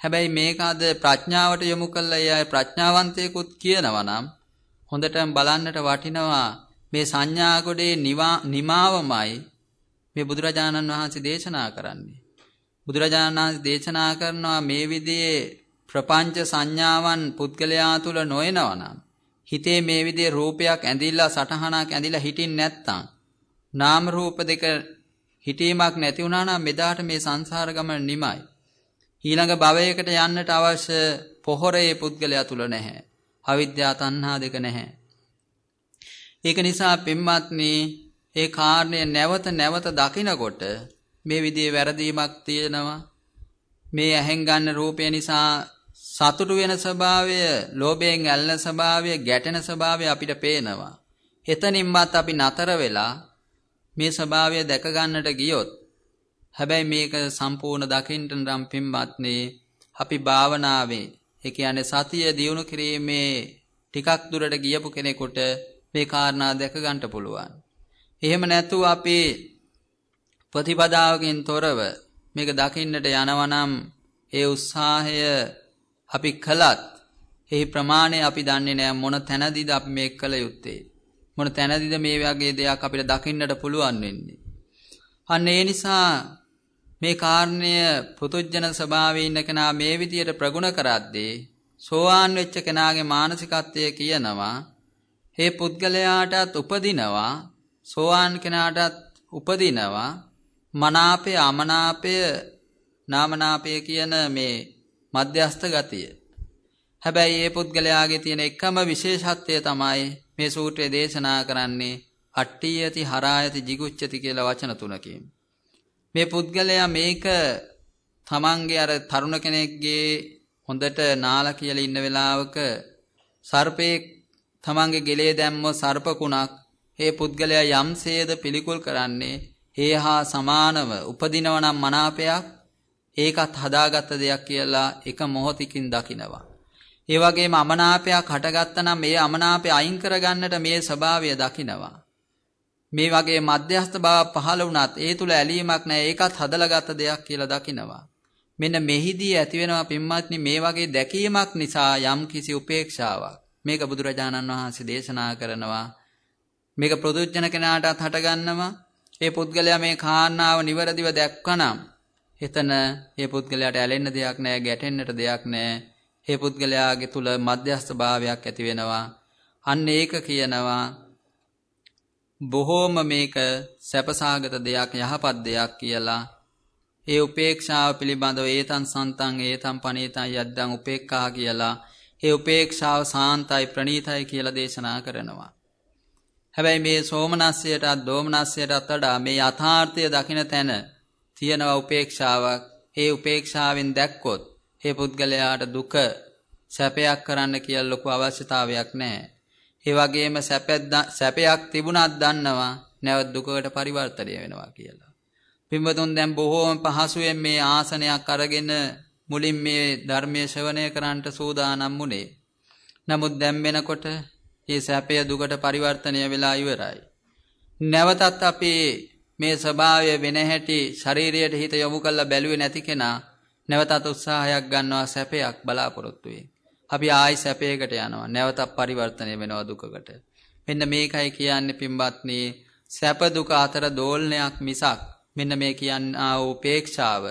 හැබැයි මේක අද ප්‍රඥාවට යොමු කළා ඒ අය ප්‍රඥාවන්තයෙකුත් කියනවා නම් හොඳටම බලන්නට වටිනවා මේ සංඥා ගොඩේ නිමාවමයි මේ බුදුරජාණන් වහන්සේ දේශනා කරන්නේ. බුදුරජාණන් වහන්සේ දේශනා කරනවා මේ විදිහේ ප්‍රපංච සංඥාවන් පුද්ගලයා තුල නොයනවා නම් හිතේ මේ විදිහේ රූපයක් ඇඳිලා සටහනක් ඇඳිලා හිටින් නැත්තම් නාම රූප දෙක හිතීමක් නැති වුණා නම් මෙදාට මේ සංසාර ගමන නිමයි. ඊළඟ භවයකට යන්නට අවශ්‍ය පොහොරේ පුද්ගලයා තුල නැහැ. අවිද්‍යා තණ්හා දෙක නැහැ. ඒක නිසා පින්වත්නි ඒ කාරණය නැවත නැවත දකිනකොට මේ විදිහේ වැරදීමක් තියෙනවා. මේ ඇහෙන් ගන්න රූපය නිසා සතුටු වෙන ස්වභාවය, ලෝභයෙන් ඇල්ලෙන ස්වභාවය, ගැටෙන ස්වභාවය අපිට පේනවා. එතනින්වත් අපි නතර වෙලා මේ ස්වභාවය දැක ගන්නට ගියොත් හැබැයි මේක සම්පූර්ණ දකින්න නම් පින්වත්නි අපි භාවනාවේ ඒ කියන්නේ සතිය දියුණු කිරීමේ ටිකක් දුරට ගියපු කෙනෙකුට මේ කාරණා දැක ගන්න පුළුවන්. එහෙම නැතුව අපි ප්‍රතිපදාවකින් තොරව මේක දකින්නට යනවා නම් ඒ උත්සාහය අපි කළත් එහි ප්‍රමාණය අපි දන්නේ නැහැ මොන තැනදීද අපි මේක කළ යුත්තේ? මොන තැනදීද මේ වගේ දෙයක් අපිට දකින්නට පුළුවන් වෙන්නේ? අන්න ඒ නිසා මේ කාරණය පුතුජන ස්වභාවයේ ඉන්න කෙනා මේ විදියට ප්‍රගුණ කරද්දී සෝවාන් වෙච්ච කෙනාගේ මානසිකත්වය කියනවා. හේ පුද්ගලයාටත් උපදිනවා සෝවාන් කෙනාටත් උපදිනවා. මනාපය අමනාපය නාමනාපය කියන මේ මධ්‍යස්ථ ගතිය. හැබැයි ඒ පුද්ගලයාගේ තියෙන එකම විශේෂත්වය තමයි මේ සූත්‍රය දේශනා කරන්නේ අට්ටියති හරායති jigucchati කියලා වචන තුනකින්. මේ පුද්ගලයා මේක තමන්ගේ අර තරුණ කෙනෙක්ගේ හොඳට නාලා කියලා ඉන්න වෙලාවක සර්පේ තමන්ගේ ගෙලේ දැම්ම සර්පකුණක් ඒ පුද්ගලයා යම්සේද පිළිකුල් කරන්නේ ඒ හා සමානව උපදිනව නම් මනාපයක් ඒකත් හදාගත්ත දෙයක් කියලා එක මොහොතකින් දකිනවා. ඒ වගේම අමනාපයක් හටගත්තා නම් මේ අමනාපය අයින් කරගන්නට මේ ස්වභාවය දකිනවා. මේ වගේ මධ්‍යස්ථ බව පහළ වුණත් ඒ තුල ඇලීමක් නැහැ ඒකත් හදලාගත්ත දෙයක් කියලා දකිනවා. මෙන්න මෙහිදී ඇතිවෙනවා පින්වත්නි මේ වගේ දැකීමක් නිසා යම් කිසි උපේක්ෂාවක් මේක බුදුරජාණන් වහන්සේ දේශනා කරනවා මේක ප්‍රදුජන කෙනාටත් හටගන්නවා ඒ පුද්ගලයා මේ කාරණාව නිවැරදිව දැක්කනම් එතන ඒ පුද්ගලයාට ඇලෙන්න දෙයක් නැහැ ගැටෙන්නට දෙයක් නැහැ ඒ පුද්ගලයාගේ තුල මධ්‍යස්ථ භාවයක් ඇති වෙනවා. අන්න ඒක කියනවා බොහෝම මේක සැපසාගත දෙයක් යහපත් දෙයක් කියලා. ඒ උපේක්ෂාව පිළිබඳව ඒතන් සන්තන් ඒතන් පනීතන් යද්දන් උපේක්ඛා කියලා. ඒ උපේක්ෂාව සාන්තයි ප්‍රණීතයි කියලා දේශනා කරනවා. හැබැයි මේ සෝමනස්සයටත් දෝමනස්සයටත් වඩා මේ යථාර්ථය දකින තැන තියෙනවා උපේක්ෂාවක්. ඒ උපේක්ෂාවෙන් දැක්කොත් ඒ පුද්ගලයාට දුක සැපයක් කරන්න කියලා ලොකු අවශ්‍යතාවයක් නැහැ. ඒ වගේම සැපයක් තිබුණත් දන්නවා නැවත දුකකට පරිවර්තනය වෙනවා කියලා. පින්වතුන් දැන් බොහෝම පහසුවෙන් මේ ආසනයක් අරගෙන මුලින් මේ ධර්මයේ ශ්‍රවණය කරන්නට සූදානම් වුණේ. නමුත් දැන් වෙනකොට මේ සැපය දුකට පරිවර්තනය වෙලා ඉවරයි. නැවතත් අපි මේ ස්වභාවය වෙන හැටි ශරීරයට හිත යොමු කරලා බැලුවේ නැති කෙනා නැවතත් උත්සාහයක් ගන්නවා සැපයක් බලාපොරොත්තු අපි ආයි සැපයකට යනවා. නැවතත් පරිවර්තනය වෙනවා දුකකට. මෙන්න මේකයි කියන්නේ පින්වත්නි සැප දුක අතර දෝලනයක් මිසක් මෙන්න මේ කියන්නා වූ උපේක්ෂාව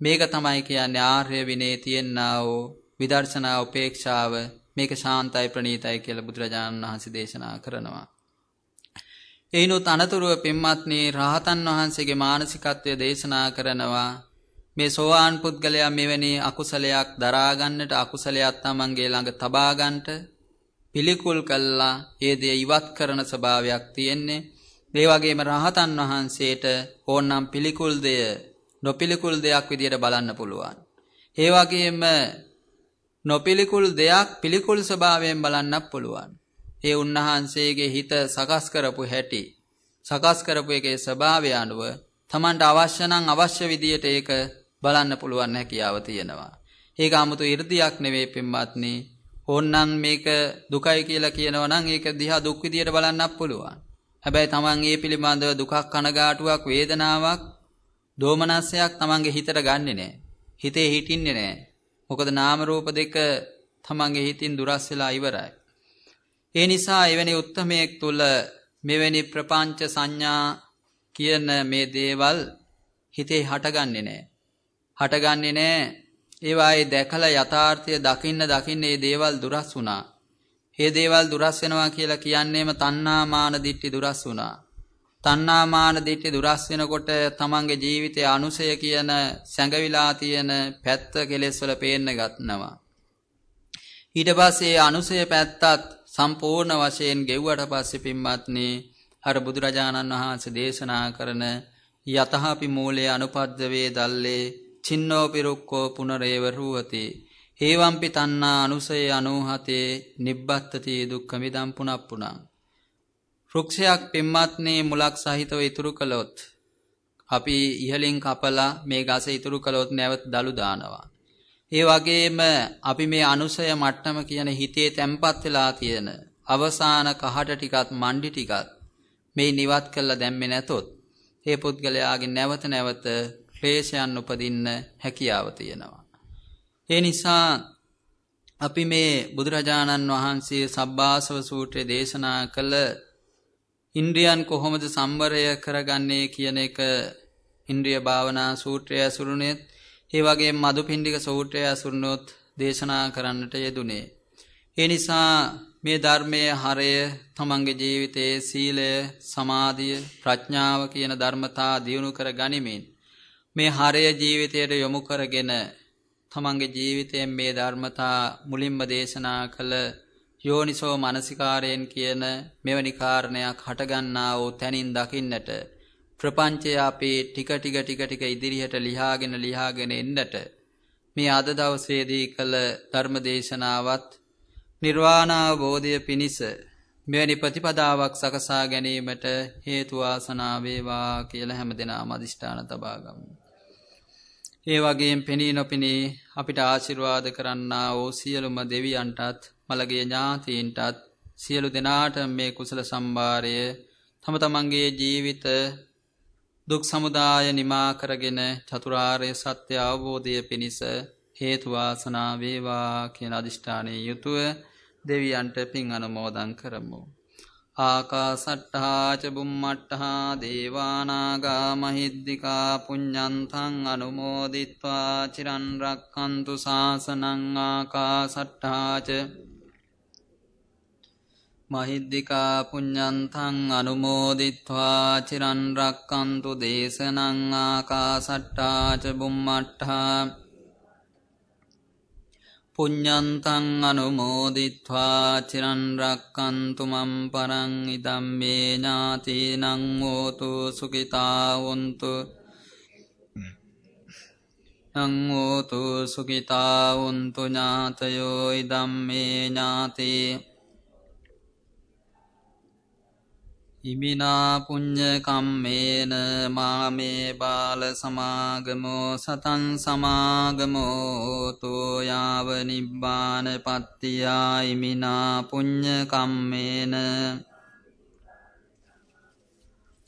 මේක තමයි කියන්නේ ආර්ය විනේ තියෙනා වූ විදර්ශනා උපේක්ෂාව මේක ශාන්තයි ප්‍රණීතයි කියලා බුදුරජාණන් වහන්සේ දේශනා කරනවා. එයිනුත් අනතුරුව පින්වත්නි රහතන් වහන්සේගේ මානසිකත්වය දේශනා කරනවා. මේ සෝවාන් පුද්ගලයා මෙවැනි අකුසලයක් දරා ගන්නට අකුසලයක් තමන්ගේ ළඟ තබා ගන්නට පිළිකුල් කළා. ඒ දේ ඉවත් කරන ස්වභාවයක් තියෙන්නේ. ඒ වගේම රහතන් වහන්සේට ඕනනම් පිළිකුල් දෙය නොපිළිකුල් දෙයක් විදියට බලන්න පුළුවන්. ඒ වගේම නොපිළිකුල් දෙයක් පිළිකුල් ස්වභාවයෙන් බලන්නත් පුළුවන්. ඒ උන්වහන්සේගේ හිත සකස් කරපු හැටි සකස් කරපු එකේ ස්වභාවය අනුව Tamanට අවශ්‍ය නම් අවශ්‍ය විදියට ඒක බලන්න පුළුවන් හැකියාව තියෙනවා. ඒක 아무තු 이르දියක් නෙවෙයි පින්වත්නි. ඕන්නම් මේක දුකයි කියලා කියනවා නම් ඒක දිහා දුක් විදියට බලන්නත් පුළුවන්. හැබැයි Taman ඒ පිළිබඳව දුකක් කනගාටුවක් වේදනාවක් දෝමනස්සයක් Tamanගේ හිතට ගන්නෙ නෑ. හිතේ හිටින්නේ නෑ. මොකද නාම රූප දෙක තමන්ගේ හිතින් දුරස් වෙලා ඉවරයි. ඒ නිසා එවැනි උත්තමයෙක් තුල මෙවැනි ප්‍රපංච සංඥා කියන මේ දේවල් හිතේ හටගන්නේ නැහැ. හටගන්නේ නැහැ. ඒවායේ දැකලා යථාර්ථය දකින්න දකින්න මේ දේවල් දුරස් වුණා. මේ දේවල් දුරස් වෙනවා කියලා කියන්නේම තණ්හා මාන දිට්ටි දුරස් වුණා. තණ්හා මාන දිට්ඨි දුරස් වෙනකොට තමන්ගේ ජීවිතයේ අනුසය කියන සැඟවිලා තියෙන පැත්ත කෙලෙස් වල පේන්න ගන්නවා. ඊට පස්සේ අනුසය පැත්තත් සම්පූර්ණ වශයෙන් ගෙව්වට පස්සේ පින්වත්නි අර බුදුරජාණන් වහන්සේ දේශනා කරන යතහපි මූලයේ අනුපද්දවේ දල්ලේ චින්නෝපි රුක්කෝ පුනරේව රුවති හේවම්පි තණ්හා අනුසය 97 නිබ්බත්තති දුක්ඛ මිදම් පුනප්පුණං වෘක්ෂයක් පින්වත්නි මුලක් සහිතව ඉතුරු කළොත් අපි ඉහලින් කපලා මේ ගස ඉතුරු කළොත් නැවත දලු දානවා. ඒ වගේම අපි මේ අනුසය මට්ටම කියන හිතේ තැම්පත් වෙලා තියෙන අවසාන කහට ටිකත් මණ්ඩි ටිකත් මේ නිවත් කළා දැම්මේ නැතොත් ඒ පුද්ගලයාගේ නැවත නැවත ක්ලේශයන් උපදින්න හැකියාව තියෙනවා. ඒ නිසා අපි මේ බුදුරජාණන් වහන්සේ සබ්බාසව සූත්‍රයේ දේශනා කළ ඉන්ද්‍රියන් කොහොමද සම්වරය කරගන්නේ කියන එක ඉන්ද්‍රිය භාවනා සූත්‍රය ඇසුරුනේත් ඒ වගේ මදුපිණ්ඩික සූත්‍රය ඇසුරුනොත් දේශනා කරන්නට යෙදුනේ. ඒ නිසා මේ ධර්මයේ හරය තමන්ගේ ජීවිතයේ සීලය, සමාධිය, ප්‍රඥාව කියන ධර්මතා දියුණු කර ගනිමින් මේ හරය ජීවිතයට යොමු කරගෙන තමන්ගේ ජීවිතයෙන් මේ ධර්මතා මුලින්ම දේශනා කළ යෝනිසෝ මනසිකාරයෙන් කියන මෙවැනි කාරණයක් හටගන්නා වූ තැනින් දකින්නට ප්‍රපංචය අපේ ටික ටික ටික ටික ඉදිරියට ලියාගෙන ලියාගෙන එන්නට මේ අද දවසේදී කළ ධර්ම දේශනාවත් නිර්වාණාවබෝධය පිණිස මෙවැනි ප්‍රතිපදාවක් සකසා ගැනීමට හේතු වාසනා වේවා කියලා හැමදෙනාම අදිෂ්ඨාන තබා ගමු. ඒ වගේම පෙනී නොපෙනී අපිට ආශිර්වාද කරන්නා වූ සියලුම දෙවියන්ටත් මළගේ ඥාතීන්ටත් සියලු දෙනාට මේ කුසල සම්භාරය තම තමන්ගේ ජීවිත දුක් සමුදාය නිමා කරගෙන චතුරාර්ය සත්‍ය අවබෝධය පිණිස හේතුවාසනා වේවා කියන අධිෂ්ඨානය යුතුව දෙවියන්ට පින් අනුමෝදන් කරමු. ආකාසට්ටාචබුම්මට්ටහා දේවානාගා මහිද්දිකා පුඤ්ඥන්තන් අනුමෝදිත්වා චිරන්රක්කන්තු ශාසනංආකා සට්ටාච මහිද්දිකා පුඤ්ඤන්තං අනුමෝදිත්වා චිරන් රක්කන්තු දේශනං ආකාසට්ටා ච බුම්මට්ඨා පුඤ්ඤන්තං අනුමෝදිත්වා චිරන් රක්කන්තු මම් පරං ඉදම්මේ ඥාතිනං හෝතු සුඛිතා වന്തു නං හෝතු සුඛිතා වന്തു ඥාතයෝ ඉදම්මේ ඥාතේ ඉමිනා පුඤ්ඤ කම්මේන මාමේ බාල සමාගමෝ සතං සමාගමෝ තෝ යාව නිබ්බාන පත්තියා ඉමිනා පුඤ්ඤ කම්මේන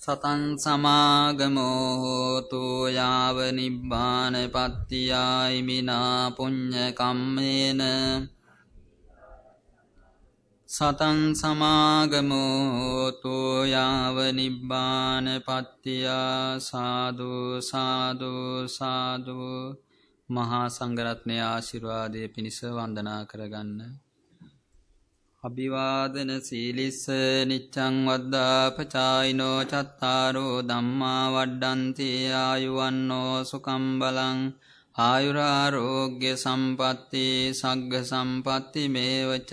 සතං සමාගමෝ හෝතු යාව නිබ්බාන පත්තියා ඉමිනා පුඤ්ඤ කම්මේන සතන් සමාගමෝතු යාව නිබ්බාන පත්තියා සාදු සාදු සාදු මහා සංඝරත්නය ආශිර්වාදය පිණිස වන්දනා කරගන්න. අභිවාදන සීලිස්ස නිච්ඡං වද්දාපචායිනෝ චත්තාරෝ ධම්මා වඩ්ඩන්ති ආයුවන්නෝ සුකම් බලං ආයුරාරෝග්‍ය සම්පatti සග්ග සම්පatti මේවච